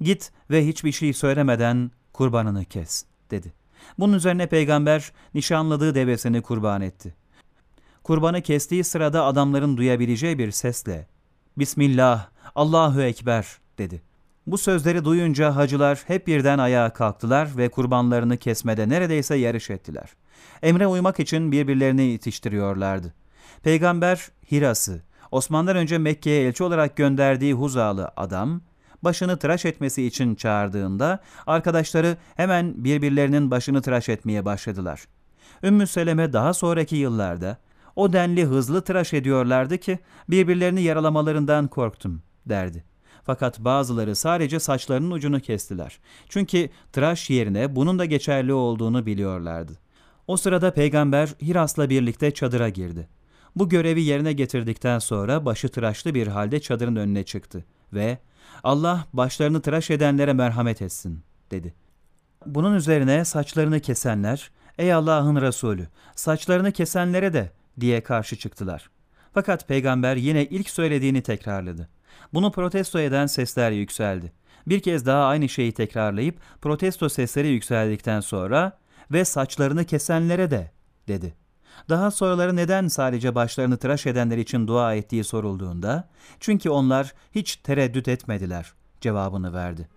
git ve hiçbir şey söylemeden kurbanını kes, dedi. Bunun üzerine peygamber nişanladığı devesini kurban etti. Kurbanı kestiği sırada adamların duyabileceği bir sesle, Bismillah, Allahu Ekber, dedi. Bu sözleri duyunca hacılar hep birden ayağa kalktılar ve kurbanlarını kesmede neredeyse yarış ettiler. Emre uymak için birbirlerini itiştiriyorlardı. Peygamber Hiras'ı, Osman'dan önce Mekke'ye elçi olarak gönderdiği Huzalı adam, başını tıraş etmesi için çağırdığında arkadaşları hemen birbirlerinin başını tıraş etmeye başladılar. Ümmü Seleme daha sonraki yıllarda o denli hızlı tıraş ediyorlardı ki birbirlerini yaralamalarından korktum derdi. Fakat bazıları sadece saçlarının ucunu kestiler. Çünkü tıraş yerine bunun da geçerli olduğunu biliyorlardı. O sırada peygamber Hiras'la birlikte çadıra girdi. Bu görevi yerine getirdikten sonra başı tıraşlı bir halde çadırın önüne çıktı ve Allah başlarını tıraş edenlere merhamet etsin dedi. Bunun üzerine saçlarını kesenler, ey Allah'ın Resulü saçlarını kesenlere de diye karşı çıktılar. Fakat peygamber yine ilk söylediğini tekrarladı. Bunu protesto eden sesler yükseldi. Bir kez daha aynı şeyi tekrarlayıp protesto sesleri yükseldikten sonra ve saçlarını kesenlere de dedi. Daha sonraları neden sadece başlarını tıraş edenler için dua ettiği sorulduğunda, çünkü onlar hiç tereddüt etmediler cevabını verdi.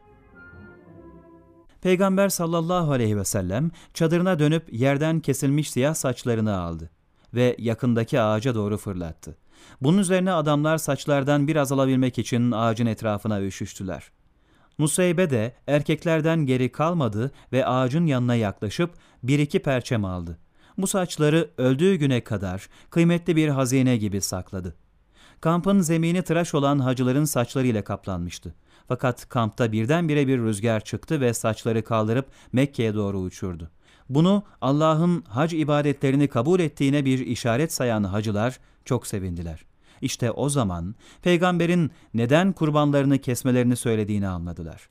Peygamber sallallahu aleyhi ve sellem çadırına dönüp yerden kesilmiş siyah saçlarını aldı ve yakındaki ağaca doğru fırlattı. Bunun üzerine adamlar saçlardan biraz alabilmek için ağacın etrafına üşüştüler. Nuseybe de erkeklerden geri kalmadı ve ağacın yanına yaklaşıp bir iki perçem aldı. Bu saçları öldüğü güne kadar kıymetli bir hazine gibi sakladı. Kampın zemini tıraş olan hacıların saçlarıyla kaplanmıştı. Fakat kampta birdenbire bir rüzgar çıktı ve saçları kaldırıp Mekke'ye doğru uçurdu. Bunu Allah'ın hac ibadetlerini kabul ettiğine bir işaret sayan hacılar çok sevindiler. İşte o zaman peygamberin neden kurbanlarını kesmelerini söylediğini anladılar.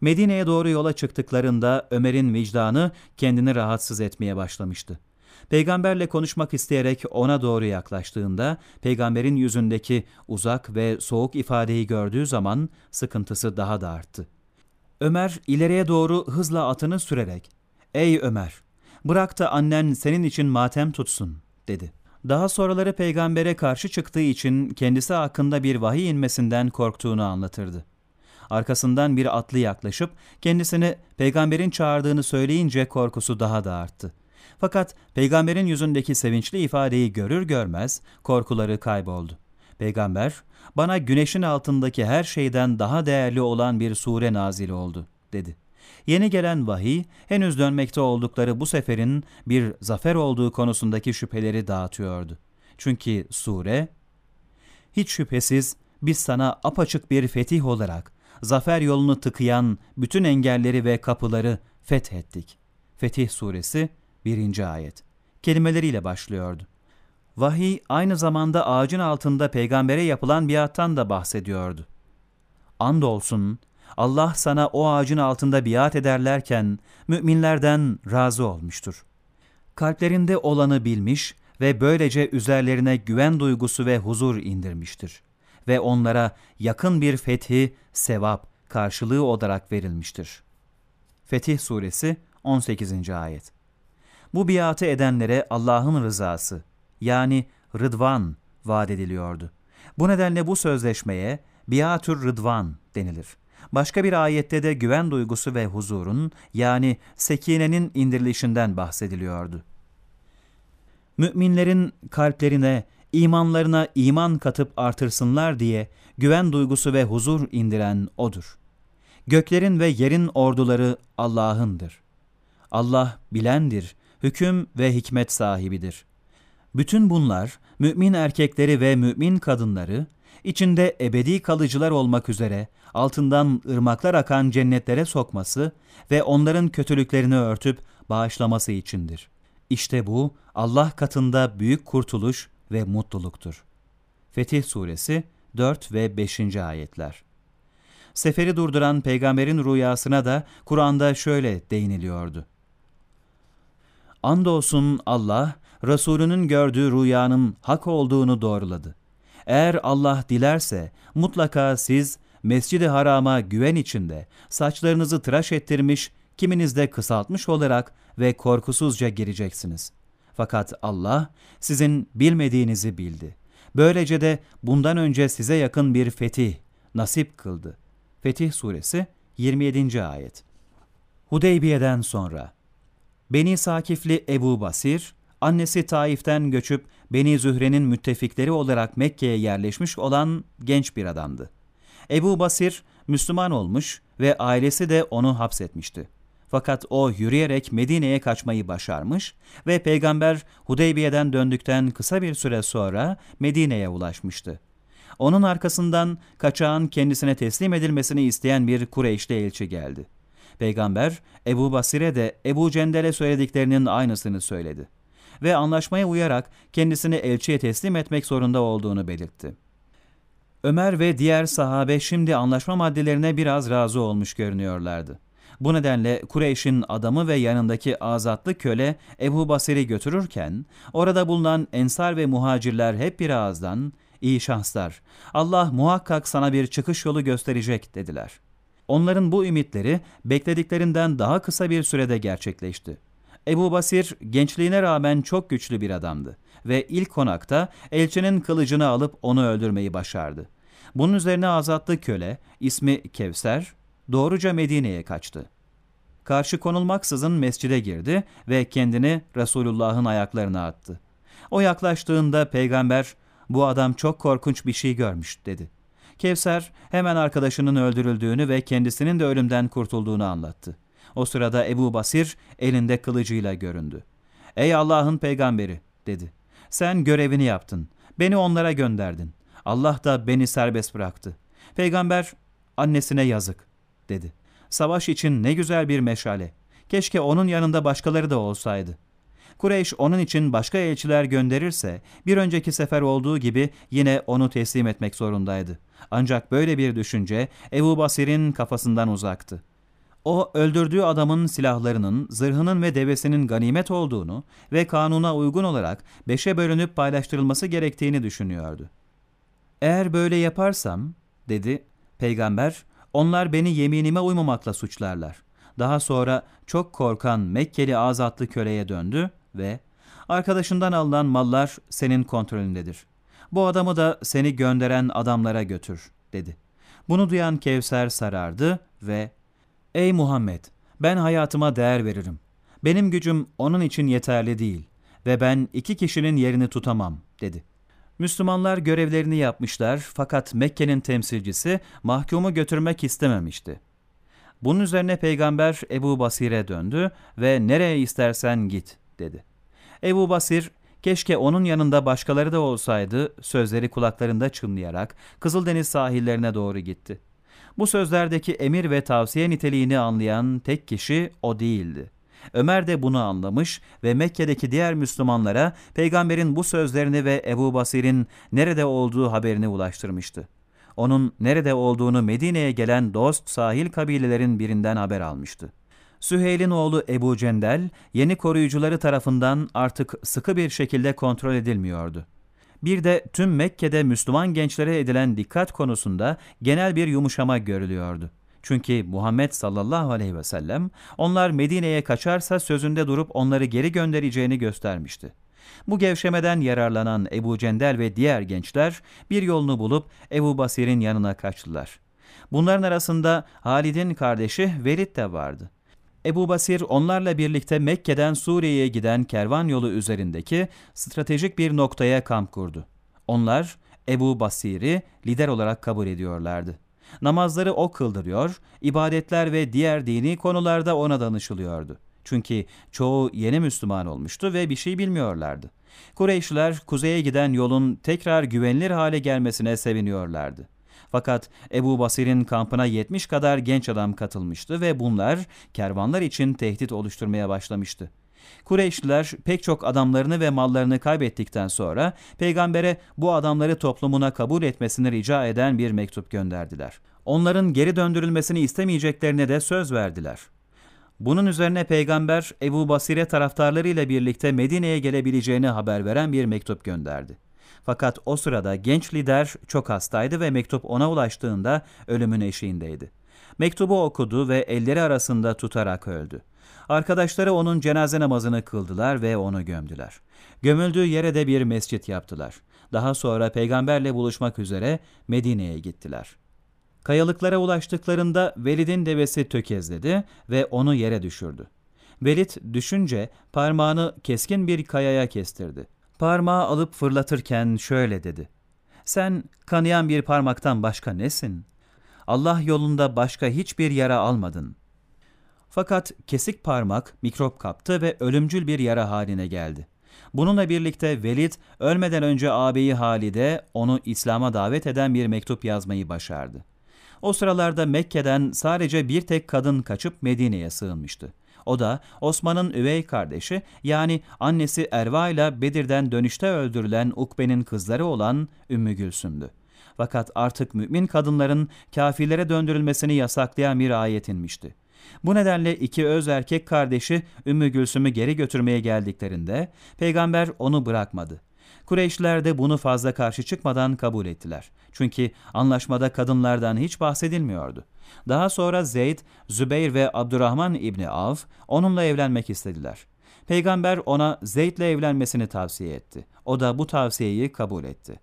Medine'ye doğru yola çıktıklarında Ömer'in vicdanı kendini rahatsız etmeye başlamıştı. Peygamberle konuşmak isteyerek ona doğru yaklaştığında peygamberin yüzündeki uzak ve soğuk ifadeyi gördüğü zaman sıkıntısı daha da arttı. Ömer ileriye doğru hızla atını sürerek "Ey Ömer, bırak da annen senin için matem tutsun." dedi. Daha sonraları peygambere karşı çıktığı için kendisi hakkında bir vahiy inmesinden korktuğunu anlatırdı. Arkasından bir atlı yaklaşıp kendisini peygamberin çağırdığını söyleyince korkusu daha da arttı. Fakat peygamberin yüzündeki sevinçli ifadeyi görür görmez korkuları kayboldu. Peygamber, bana güneşin altındaki her şeyden daha değerli olan bir sure nazil oldu, dedi. Yeni gelen vahiy, henüz dönmekte oldukları bu seferin bir zafer olduğu konusundaki şüpheleri dağıtıyordu. Çünkü sure, hiç şüphesiz biz sana apaçık bir fetih olarak zafer yolunu tıkayan bütün engelleri ve kapıları fethettik. Fetih suresi 1. ayet. Kelimeleriyle başlıyordu. Vahiy aynı zamanda ağacın altında peygambere yapılan biattan da bahsediyordu. Andolsun Allah sana o ağacın altında biat ederlerken müminlerden razı olmuştur. Kalplerinde olanı bilmiş ve böylece üzerlerine güven duygusu ve huzur indirmiştir. ve onlara yakın bir fethi, sevap, karşılığı olarak verilmiştir. Fetih Suresi 18. Ayet Bu biatı edenlere Allah'ın rızası, yani rıdvan vaat ediliyordu. Bu nedenle bu sözleşmeye biatür rıdvan denilir. Başka bir ayette de güven duygusu ve huzurun yani sekinenin indirilişinden bahsediliyordu. Müminlerin kalplerine, imanlarına iman katıp artırsınlar diye güven duygusu ve huzur indiren O'dur. Göklerin ve yerin orduları Allah'ındır. Allah bilendir, hüküm ve hikmet sahibidir. Bütün bunlar mümin erkekleri ve mümin kadınları içinde ebedi kalıcılar olmak üzere altından ırmaklar akan cennetlere sokması ve onların kötülüklerini örtüp bağışlaması içindir. İşte bu Allah katında büyük kurtuluş ve mutluluktur. Fetih Suresi 4 ve 5. ayetler. Seferi durduran peygamberin rüyasına da Kur'an'da şöyle değiniliyordu. Andolsun Allah, Resulünün gördüğü rüyanın hak olduğunu doğruladı. Eğer Allah dilerse mutlaka siz Mescid-i Haram'a güven içinde saçlarınızı tıraş ettirmiş, kiminiz de kısaltmış olarak ve korkusuzca gireceksiniz. Fakat Allah sizin bilmediğinizi bildi. Böylece de bundan önce size yakın bir fetih nasip kıldı. Fetih Suresi 27. Ayet Hudeybiye'den sonra Beni Sakifli Ebu Basir, annesi Taif'ten göçüp Beni Zühre'nin müttefikleri olarak Mekke'ye yerleşmiş olan genç bir adamdı. Ebu Basir Müslüman olmuş ve ailesi de onu hapsetmişti. Fakat o yürüyerek Medine'ye kaçmayı başarmış ve peygamber Hudeybiye'den döndükten kısa bir süre sonra Medine'ye ulaşmıştı. Onun arkasından kaçağın kendisine teslim edilmesini isteyen bir Kureyşli elçi geldi. Peygamber Ebu Basir'e de Ebu Cendel'e söylediklerinin aynısını söyledi ve anlaşmaya uyarak kendisini elçiye teslim etmek zorunda olduğunu belirtti. Ömer ve diğer sahabe şimdi anlaşma maddelerine biraz razı olmuş görünüyorlardı. Bu nedenle Kureyş'in adamı ve yanındaki azatlı köle Ebu Basir'i götürürken, orada bulunan ensar ve muhacirler hep bir ağızdan, iyi şanslar, Allah muhakkak sana bir çıkış yolu gösterecek dediler. Onların bu ümitleri beklediklerinden daha kısa bir sürede gerçekleşti. Ebu Basir gençliğine rağmen çok güçlü bir adamdı ve ilk konakta elçinin kılıcını alıp onu öldürmeyi başardı. Bunun üzerine azatlı köle, ismi Kevser, doğruca Medine'ye kaçtı. Karşı konulmaksızın mescide girdi ve kendini Resulullah'ın ayaklarına attı. O yaklaştığında peygamber, bu adam çok korkunç bir şey görmüş dedi. Kevser hemen arkadaşının öldürüldüğünü ve kendisinin de ölümden kurtulduğunu anlattı. O sırada Ebu Basir elinde kılıcıyla göründü. Ey Allah'ın peygamberi dedi. Sen görevini yaptın. Beni onlara gönderdin. Allah da beni serbest bıraktı. Peygamber annesine yazık dedi. Savaş için ne güzel bir meşale. Keşke onun yanında başkaları da olsaydı. Kureyş onun için başka elçiler gönderirse bir önceki sefer olduğu gibi yine onu teslim etmek zorundaydı. Ancak böyle bir düşünce Ebu Basir'in kafasından uzaktı. O öldürdüğü adamın silahlarının, zırhının ve devesinin ganimet olduğunu ve kanuna uygun olarak beşe bölünüp paylaştırılması gerektiğini düşünüyordu. Eğer böyle yaparsam, dedi peygamber, onlar beni yeminime uymamakla suçlarlar. Daha sonra çok korkan Mekkeli azatlı köleye döndü ve arkadaşından alınan mallar senin kontrolündedir. Bu adamı da seni gönderen adamlara götür, dedi. Bunu duyan Kevser sarardı ve Ey Muhammed! Ben hayatıma değer veririm. Benim gücüm onun için yeterli değil ve ben iki kişinin yerini tutamam, dedi. Müslümanlar görevlerini yapmışlar fakat Mekke'nin temsilcisi mahkumu götürmek istememişti. Bunun üzerine peygamber Ebu Basir'e döndü ve nereye istersen git dedi. Ebu Basir keşke onun yanında başkaları da olsaydı sözleri kulaklarında çınlayarak Kızıldeniz sahillerine doğru gitti. Bu sözlerdeki emir ve tavsiye niteliğini anlayan tek kişi o değildi. Ömer de bunu anlamış ve Mekke'deki diğer Müslümanlara peygamberin bu sözlerini ve Ebu Basir'in nerede olduğu haberini ulaştırmıştı. Onun nerede olduğunu Medine'ye gelen dost sahil kabilelerin birinden haber almıştı. Süheyl'in oğlu Ebu Cendel, yeni koruyucuları tarafından artık sıkı bir şekilde kontrol edilmiyordu. Bir de tüm Mekke'de Müslüman gençlere edilen dikkat konusunda genel bir yumuşama görülüyordu. Çünkü Muhammed sallallahu aleyhi ve sellem onlar Medine'ye kaçarsa sözünde durup onları geri göndereceğini göstermişti. Bu gevşemeden yararlanan Ebu Cendel ve diğer gençler bir yolunu bulup Ebu Basir'in yanına kaçtılar. Bunların arasında Halid'in kardeşi Velid de vardı. Ebu Basir onlarla birlikte Mekke'den Suriye'ye giden kervan yolu üzerindeki stratejik bir noktaya kamp kurdu. Onlar Ebu Basir'i lider olarak kabul ediyorlardı. Namazları o kıldırıyor, ibadetler ve diğer dini konularda ona danışılıyordu. Çünkü çoğu yeni Müslüman olmuştu ve bir şey bilmiyorlardı. Kureyşliler kuzeye giden yolun tekrar güvenilir hale gelmesine seviniyorlardı. Fakat Ebu Basir'in kampına 70 kadar genç adam katılmıştı ve bunlar kervanlar için tehdit oluşturmaya başlamıştı. Kureyşliler pek çok adamlarını ve mallarını kaybettikten sonra peygambere bu adamları toplumuna kabul etmesini rica eden bir mektup gönderdiler. Onların geri döndürülmesini istemeyeceklerine de söz verdiler. Bunun üzerine peygamber Ebu Basire taraftarlarıyla birlikte Medine'ye gelebileceğini haber veren bir mektup gönderdi. Fakat o sırada genç lider çok hastaydı ve mektup ona ulaştığında ölümün eşiğindeydi. Mektubu okudu ve elleri arasında tutarak öldü. Arkadaşları onun cenaze namazını kıldılar ve onu gömdüler. Gömüldüğü yere de bir mescit yaptılar. Daha sonra peygamberle buluşmak üzere Medine'ye gittiler. Kayalıklara ulaştıklarında Velid'in devesi tökezledi ve onu yere düşürdü. Velid düşünce parmağını keskin bir kayaya kestirdi. Parmağı alıp fırlatırken şöyle dedi. Sen kanayan bir parmaktan başka nesin? Allah yolunda başka hiçbir yara almadın. Fakat kesik parmak mikrop kaptı ve ölümcül bir yara haline geldi. Bununla birlikte Velid ölmeden önce ağabeyi Halide onu İslam'a davet eden bir mektup yazmayı başardı. O sıralarda Mekke'den sadece bir tek kadın kaçıp Medine'ye sığınmıştı. O da Osman'ın üvey kardeşi yani annesi Erva ile Bedir'den dönüşte öldürülen Ukbe'nin kızları olan Ümmü Gülsüm'dü. Fakat artık mümin kadınların kafirlere döndürülmesini yasaklayan bir ayet inmişti. Bu nedenle iki öz erkek kardeşi Ümmü Gülsüm'ü geri götürmeye geldiklerinde peygamber onu bırakmadı. Kureyşliler de bunu fazla karşı çıkmadan kabul ettiler. Çünkü anlaşmada kadınlardan hiç bahsedilmiyordu. Daha sonra Zeyd, Zübeyir ve Abdurrahman İbni Av onunla evlenmek istediler. Peygamber ona Zeyd'le evlenmesini tavsiye etti. O da bu tavsiyeyi kabul etti.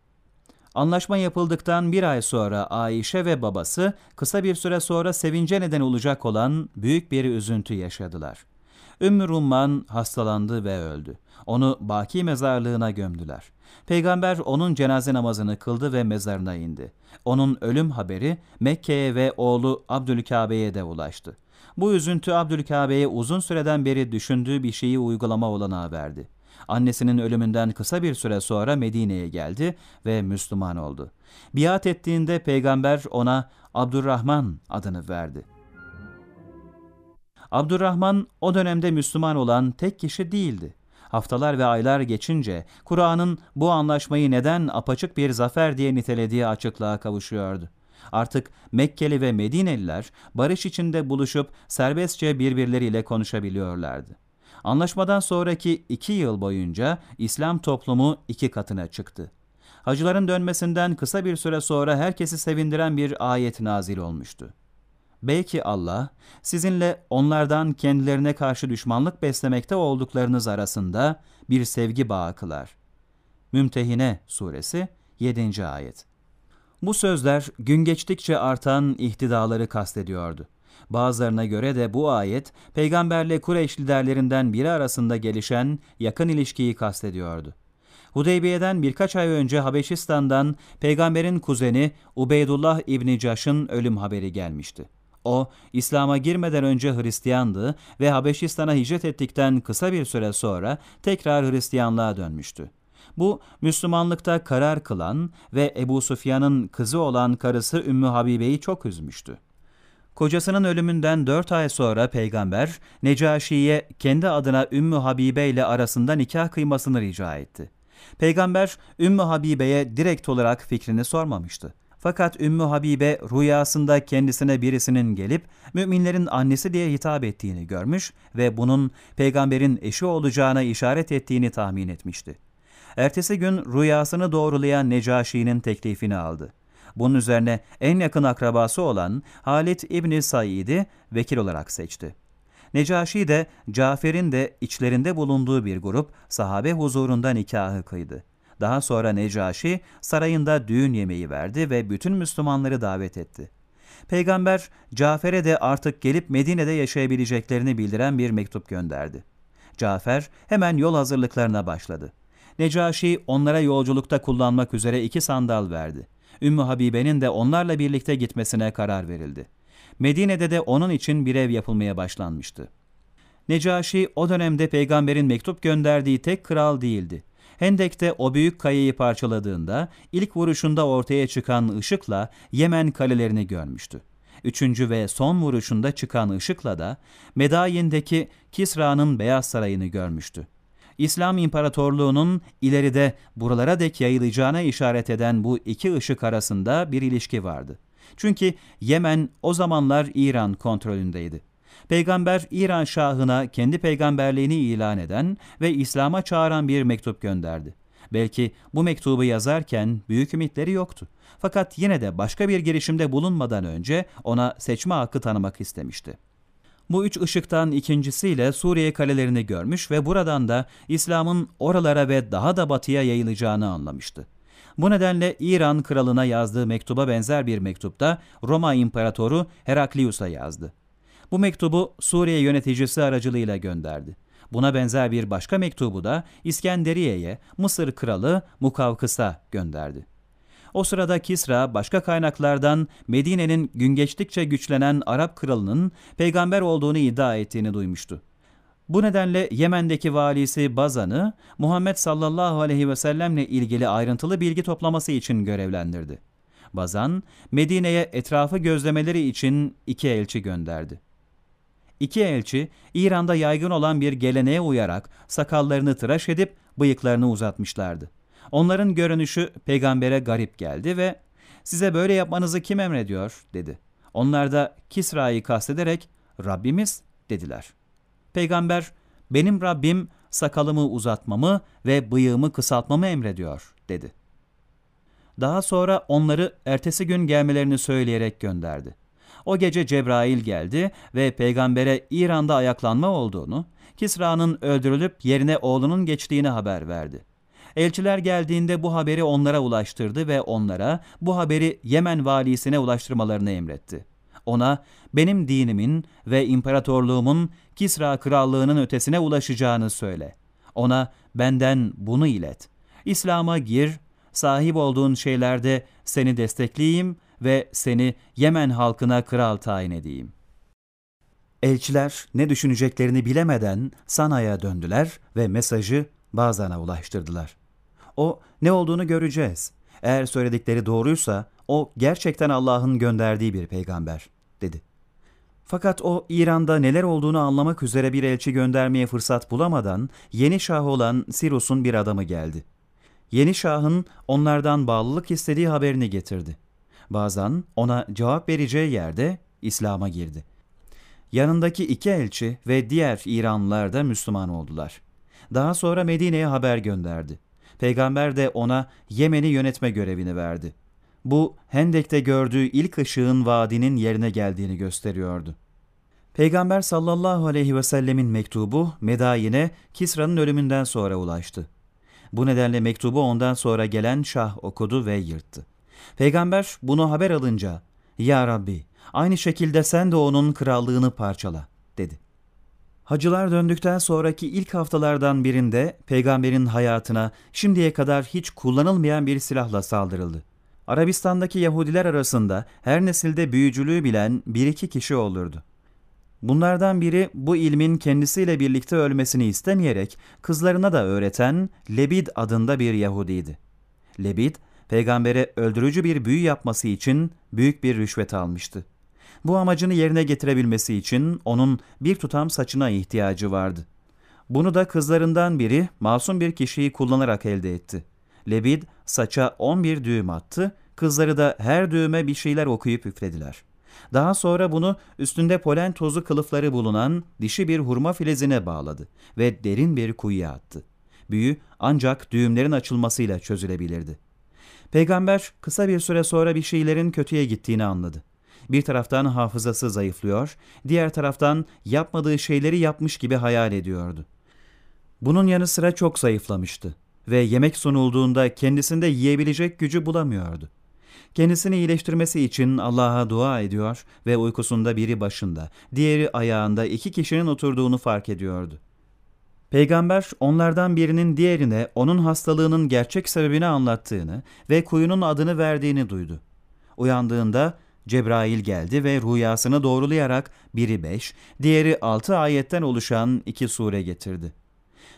Anlaşma yapıldıktan bir ay sonra Ayşe ve babası kısa bir süre sonra sevince neden olacak olan büyük bir üzüntü yaşadılar. Ümmü Rumman hastalandı ve öldü. Onu Baki mezarlığına gömdüler. Peygamber onun cenaze namazını kıldı ve mezarına indi. Onun ölüm haberi Mekke'ye ve oğlu Abdülkabe'ye de ulaştı. Bu üzüntü Abdülkabe'ye uzun süreden beri düşündüğü bir şeyi uygulama olanağı verdi. Annesinin ölümünden kısa bir süre sonra Medine'ye geldi ve Müslüman oldu. Biat ettiğinde peygamber ona Abdurrahman adını verdi. Abdurrahman o dönemde Müslüman olan tek kişi değildi. Haftalar ve aylar geçince Kur'an'ın bu anlaşmayı neden apaçık bir zafer diye nitelediği açıklığa kavuşuyordu. Artık Mekkeli ve Medineliler barış içinde buluşup serbestçe birbirleriyle konuşabiliyorlardı. Anlaşmadan sonraki iki yıl boyunca İslam toplumu iki katına çıktı. Hacıların dönmesinden kısa bir süre sonra herkesi sevindiren bir ayet nazil olmuştu. Belki Allah sizinle onlardan kendilerine karşı düşmanlık beslemekte olduklarınız arasında bir sevgi bağı kılar. Mümtehine Suresi 7. Ayet Bu sözler gün geçtikçe artan ihtidaları kastediyordu. Bazılarına göre de bu ayet peygamberle Kureyş liderlerinden biri arasında gelişen yakın ilişkiyi kastediyordu. Hudeybiye'den birkaç ay önce Habeşistan'dan peygamberin kuzeni Ubeydullah İbni Caş'ın ölüm haberi gelmişti. O, İslam'a girmeden önce Hristiyandı ve Habeşistan'a hicret ettikten kısa bir süre sonra tekrar Hristiyanlığa dönmüştü. Bu, Müslümanlıkta karar kılan ve Ebu Sufyan'ın kızı olan karısı Ümmü Habibe'yi çok üzmüştü. Kocasının ölümünden dört ay sonra peygamber Necaşi'ye kendi adına Ümmü Habibe ile arasında nikah kıymasını rica etti. Peygamber Ümmü Habibe'ye direkt olarak fikrini sormamıştı. Fakat Ümmü Habibe rüyasında kendisine birisinin gelip müminlerin annesi diye hitap ettiğini görmüş ve bunun peygamberin eşi olacağına işaret ettiğini tahmin etmişti. Ertesi gün rüyasını doğrulayan Necaşi'nin teklifini aldı. Bunun üzerine en yakın akrabası olan Halit İbni Said'i vekil olarak seçti. Necaşi de Cafer'in de içlerinde bulunduğu bir grup sahabe huzurunda nikahı kıydı. Daha sonra Necaşi sarayında düğün yemeği verdi ve bütün Müslümanları davet etti. Peygamber Cafer'e de artık gelip Medine'de yaşayabileceklerini bildiren bir mektup gönderdi. Cafer hemen yol hazırlıklarına başladı. Necaşi onlara yolculukta kullanmak üzere iki sandal verdi. Ümmü Habibe'nin de onlarla birlikte gitmesine karar verildi. Medine'de de onun için bir ev yapılmaya başlanmıştı. Necaşi o dönemde peygamberin mektup gönderdiği tek kral değildi. Hendek'te o büyük kayayı parçaladığında ilk vuruşunda ortaya çıkan ışıkla Yemen kalelerini görmüştü. Üçüncü ve son vuruşunda çıkan ışıkla da Medayin'deki Kisra'nın Beyaz Sarayı'nı görmüştü. İslam İmparatorluğu'nun ileride buralara dek yayılacağına işaret eden bu iki ışık arasında bir ilişki vardı. Çünkü Yemen o zamanlar İran kontrolündeydi. Peygamber İran Şahı'na kendi peygamberliğini ilan eden ve İslam'a çağıran bir mektup gönderdi. Belki bu mektubu yazarken büyük ümitleri yoktu. Fakat yine de başka bir girişimde bulunmadan önce ona seçme hakkı tanımak istemişti. Bu üç ışıktan ikincisiyle Suriye kalelerini görmüş ve buradan da İslam'ın oralara ve daha da batıya yayılacağını anlamıştı. Bu nedenle İran kralına yazdığı mektuba benzer bir mektupta Roma İmparatoru Heraklius'a yazdı. Bu mektubu Suriye yöneticisi aracılığıyla gönderdi. Buna benzer bir başka mektubu da İskenderiye'ye Mısır kralı Mukavkıs'a gönderdi. O sırada Kisra başka kaynaklardan Medine'nin gün geçtikçe güçlenen Arap kralının peygamber olduğunu iddia ettiğini duymuştu. Bu nedenle Yemen'deki valisi Bazan'ı Muhammed sallallahu aleyhi ve sellemle ilgili ayrıntılı bilgi toplaması için görevlendirdi. Bazan, Medine'ye etrafı gözlemeleri için iki elçi gönderdi. İki elçi, İran'da yaygın olan bir geleneğe uyarak sakallarını tıraş edip bıyıklarını uzatmışlardı. Onların görünüşü peygambere garip geldi ve size böyle yapmanızı kim emrediyor dedi. Onlar da Kisra'yı kastederek Rabbimiz dediler. Peygamber benim Rabbim sakalımı uzatmamı ve bıyığımı kısaltmamı emrediyor dedi. Daha sonra onları ertesi gün gelmelerini söyleyerek gönderdi. O gece Cebrail geldi ve peygambere İran'da ayaklanma olduğunu, Kisra'nın öldürülüp yerine oğlunun geçtiğini haber verdi. Elçiler geldiğinde bu haberi onlara ulaştırdı ve onlara bu haberi Yemen valisine ulaştırmalarını emretti. Ona benim dinimin ve imparatorluğumun Kisra krallığının ötesine ulaşacağını söyle. Ona benden bunu ilet. İslam'a gir, sahip olduğun şeylerde seni destekleyeyim ve seni Yemen halkına kral tayin edeyim. Elçiler ne düşüneceklerini bilemeden Sana'ya döndüler ve mesajı Bazan'a ulaştırdılar. O ne olduğunu göreceğiz. Eğer söyledikleri doğruysa o gerçekten Allah'ın gönderdiği bir peygamber, dedi. Fakat o İran'da neler olduğunu anlamak üzere bir elçi göndermeye fırsat bulamadan yeni şah olan Sirus'un bir adamı geldi. Yeni şahın onlardan bağlılık istediği haberini getirdi. Bazen ona cevap vereceği yerde İslam'a girdi. Yanındaki iki elçi ve diğer İranlılar da Müslüman oldular. Daha sonra Medine'ye haber gönderdi. Peygamber de ona Yemen'i yönetme görevini verdi. Bu Hendek'te gördüğü ilk ışığın vadinin yerine geldiğini gösteriyordu. Peygamber sallallahu aleyhi ve sellemin mektubu Medayin'e Kisra'nın ölümünden sonra ulaştı. Bu nedenle mektubu ondan sonra gelen şah okudu ve yırttı. Peygamber bunu haber alınca, ''Ya Rabbi, aynı şekilde sen de onun krallığını parçala.'' Hacılar döndükten sonraki ilk haftalardan birinde peygamberin hayatına şimdiye kadar hiç kullanılmayan bir silahla saldırıldı. Arabistan'daki Yahudiler arasında her nesilde büyücülüğü bilen bir iki kişi olurdu. Bunlardan biri bu ilmin kendisiyle birlikte ölmesini istemeyerek kızlarına da öğreten Lebid adında bir Yahudiydi. Lebid, peygambere öldürücü bir büyü yapması için büyük bir rüşvet almıştı. Bu amacını yerine getirebilmesi için onun bir tutam saçına ihtiyacı vardı. Bunu da kızlarından biri masum bir kişiyi kullanarak elde etti. Lebid saça 11 düğüm attı, kızları da her düğüme bir şeyler okuyup üflediler. Daha sonra bunu üstünde polen tozu kılıfları bulunan dişi bir hurma filizine bağladı ve derin bir kuyuya attı. büyü ancak düğümlerin açılmasıyla çözülebilirdi. Peygamber kısa bir süre sonra bir şeylerin kötüye gittiğini anladı. Bir taraftan hafızası zayıflıyor, diğer taraftan yapmadığı şeyleri yapmış gibi hayal ediyordu. Bunun yanı sıra çok zayıflamıştı ve yemek sunulduğunda kendisinde yiyebilecek gücü bulamıyordu. Kendisini iyileştirmesi için Allah'a dua ediyor ve uykusunda biri başında, diğeri ayağında iki kişinin oturduğunu fark ediyordu. Peygamber onlardan birinin diğerine onun hastalığının gerçek sebebini anlattığını ve kuyunun adını verdiğini duydu. Uyandığında Cebrail geldi ve rüyasını doğrulayarak biri beş, diğeri altı ayetten oluşan iki sure getirdi.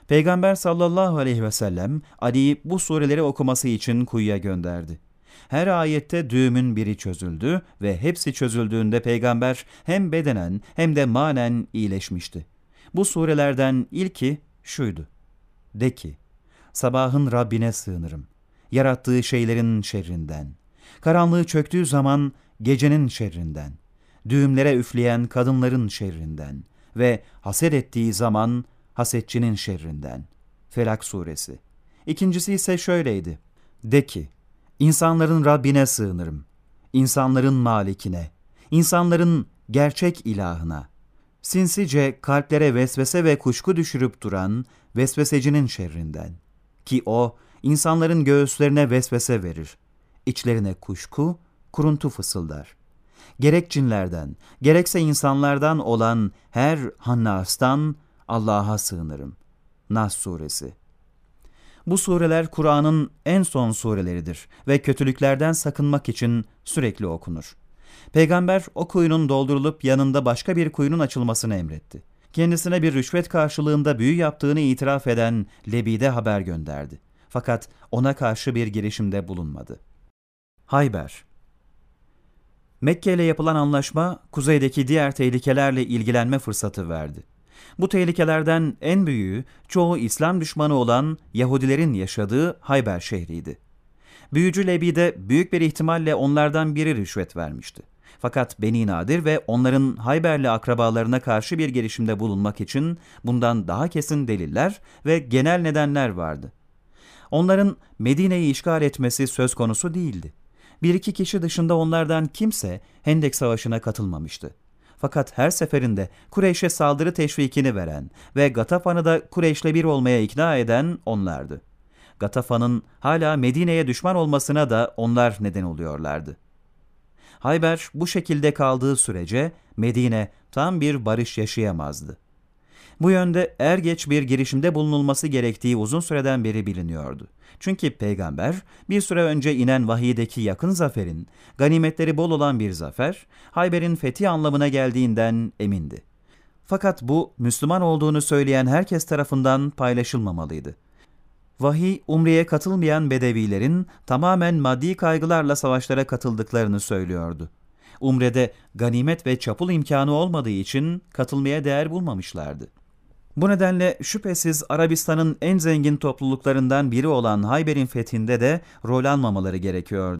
Peygamber sallallahu aleyhi ve sellem Ali'yi bu sureleri okuması için kuyuya gönderdi. Her ayette düğümün biri çözüldü ve hepsi çözüldüğünde peygamber hem bedenen hem de manen iyileşmişti. Bu surelerden ilki şuydu. De ki, sabahın Rabbine sığınırım. Yarattığı şeylerin şerrinden. Karanlığı çöktüğü zaman gecenin şerrinden. Düğümlere üfleyen kadınların şerrinden. Ve haset ettiği zaman hasetçinin şerrinden. Felak suresi. İkincisi ise şöyleydi. De ki, insanların Rabbine sığınırım. İnsanların malikine. insanların gerçek ilahına. Sinsice kalplere vesvese ve kuşku düşürüp duran vesvesecinin şerrinden. Ki o, insanların göğüslerine vesvese verir. İçlerine kuşku, kuruntu fısıldar. Gerek cinlerden, gerekse insanlardan olan her hannastan Allah'a sığınırım. Nas suresi. Bu sureler Kur'an'ın en son sureleridir ve kötülüklerden sakınmak için sürekli okunur. Peygamber o kuyunun doldurulup yanında başka bir kuyunun açılmasını emretti. Kendisine bir rüşvet karşılığında büyü yaptığını itiraf eden Lebide haber gönderdi. Fakat ona karşı bir girişimde bulunmadı. Hayber Mekke ile yapılan anlaşma, kuzeydeki diğer tehlikelerle ilgilenme fırsatı verdi. Bu tehlikelerden en büyüğü, çoğu İslam düşmanı olan Yahudilerin yaşadığı Hayber şehriydi. Büyücü Lebide büyük bir ihtimalle onlardan biri rüşvet vermişti. Fakat Beni Nadir ve onların Hayberli akrabalarına karşı bir girişimde bulunmak için bundan daha kesin deliller ve genel nedenler vardı. Onların Medine'yi işgal etmesi söz konusu değildi. Bir iki kişi dışında onlardan kimse Hendek Savaşı'na katılmamıştı. Fakat her seferinde Kureyş'e saldırı teşvikini veren ve Gatafan'ı da Kureyş'le bir olmaya ikna eden onlardı. Gatafan'ın hala Medine'ye düşman olmasına da onlar neden oluyorlardı. Hayber bu şekilde kaldığı sürece Medine tam bir barış yaşayamazdı. Bu yönde er geç bir girişimde bulunulması gerektiği uzun süreden beri biliniyordu. Çünkü peygamber bir süre önce inen vahiydeki yakın zaferin, ganimetleri bol olan bir zafer, Hayber'in fethi anlamına geldiğinden emindi. Fakat bu Müslüman olduğunu söyleyen herkes tarafından paylaşılmamalıydı. Vahiy, Umre'ye katılmayan Bedevilerin tamamen maddi kaygılarla savaşlara katıldıklarını söylüyordu. Umre'de ganimet ve çapul imkanı olmadığı için katılmaya değer bulmamışlardı. Bu nedenle şüphesiz Arabistan'ın en zengin topluluklarından biri olan Hayber'in fethinde de rol almamaları gerekiyordu.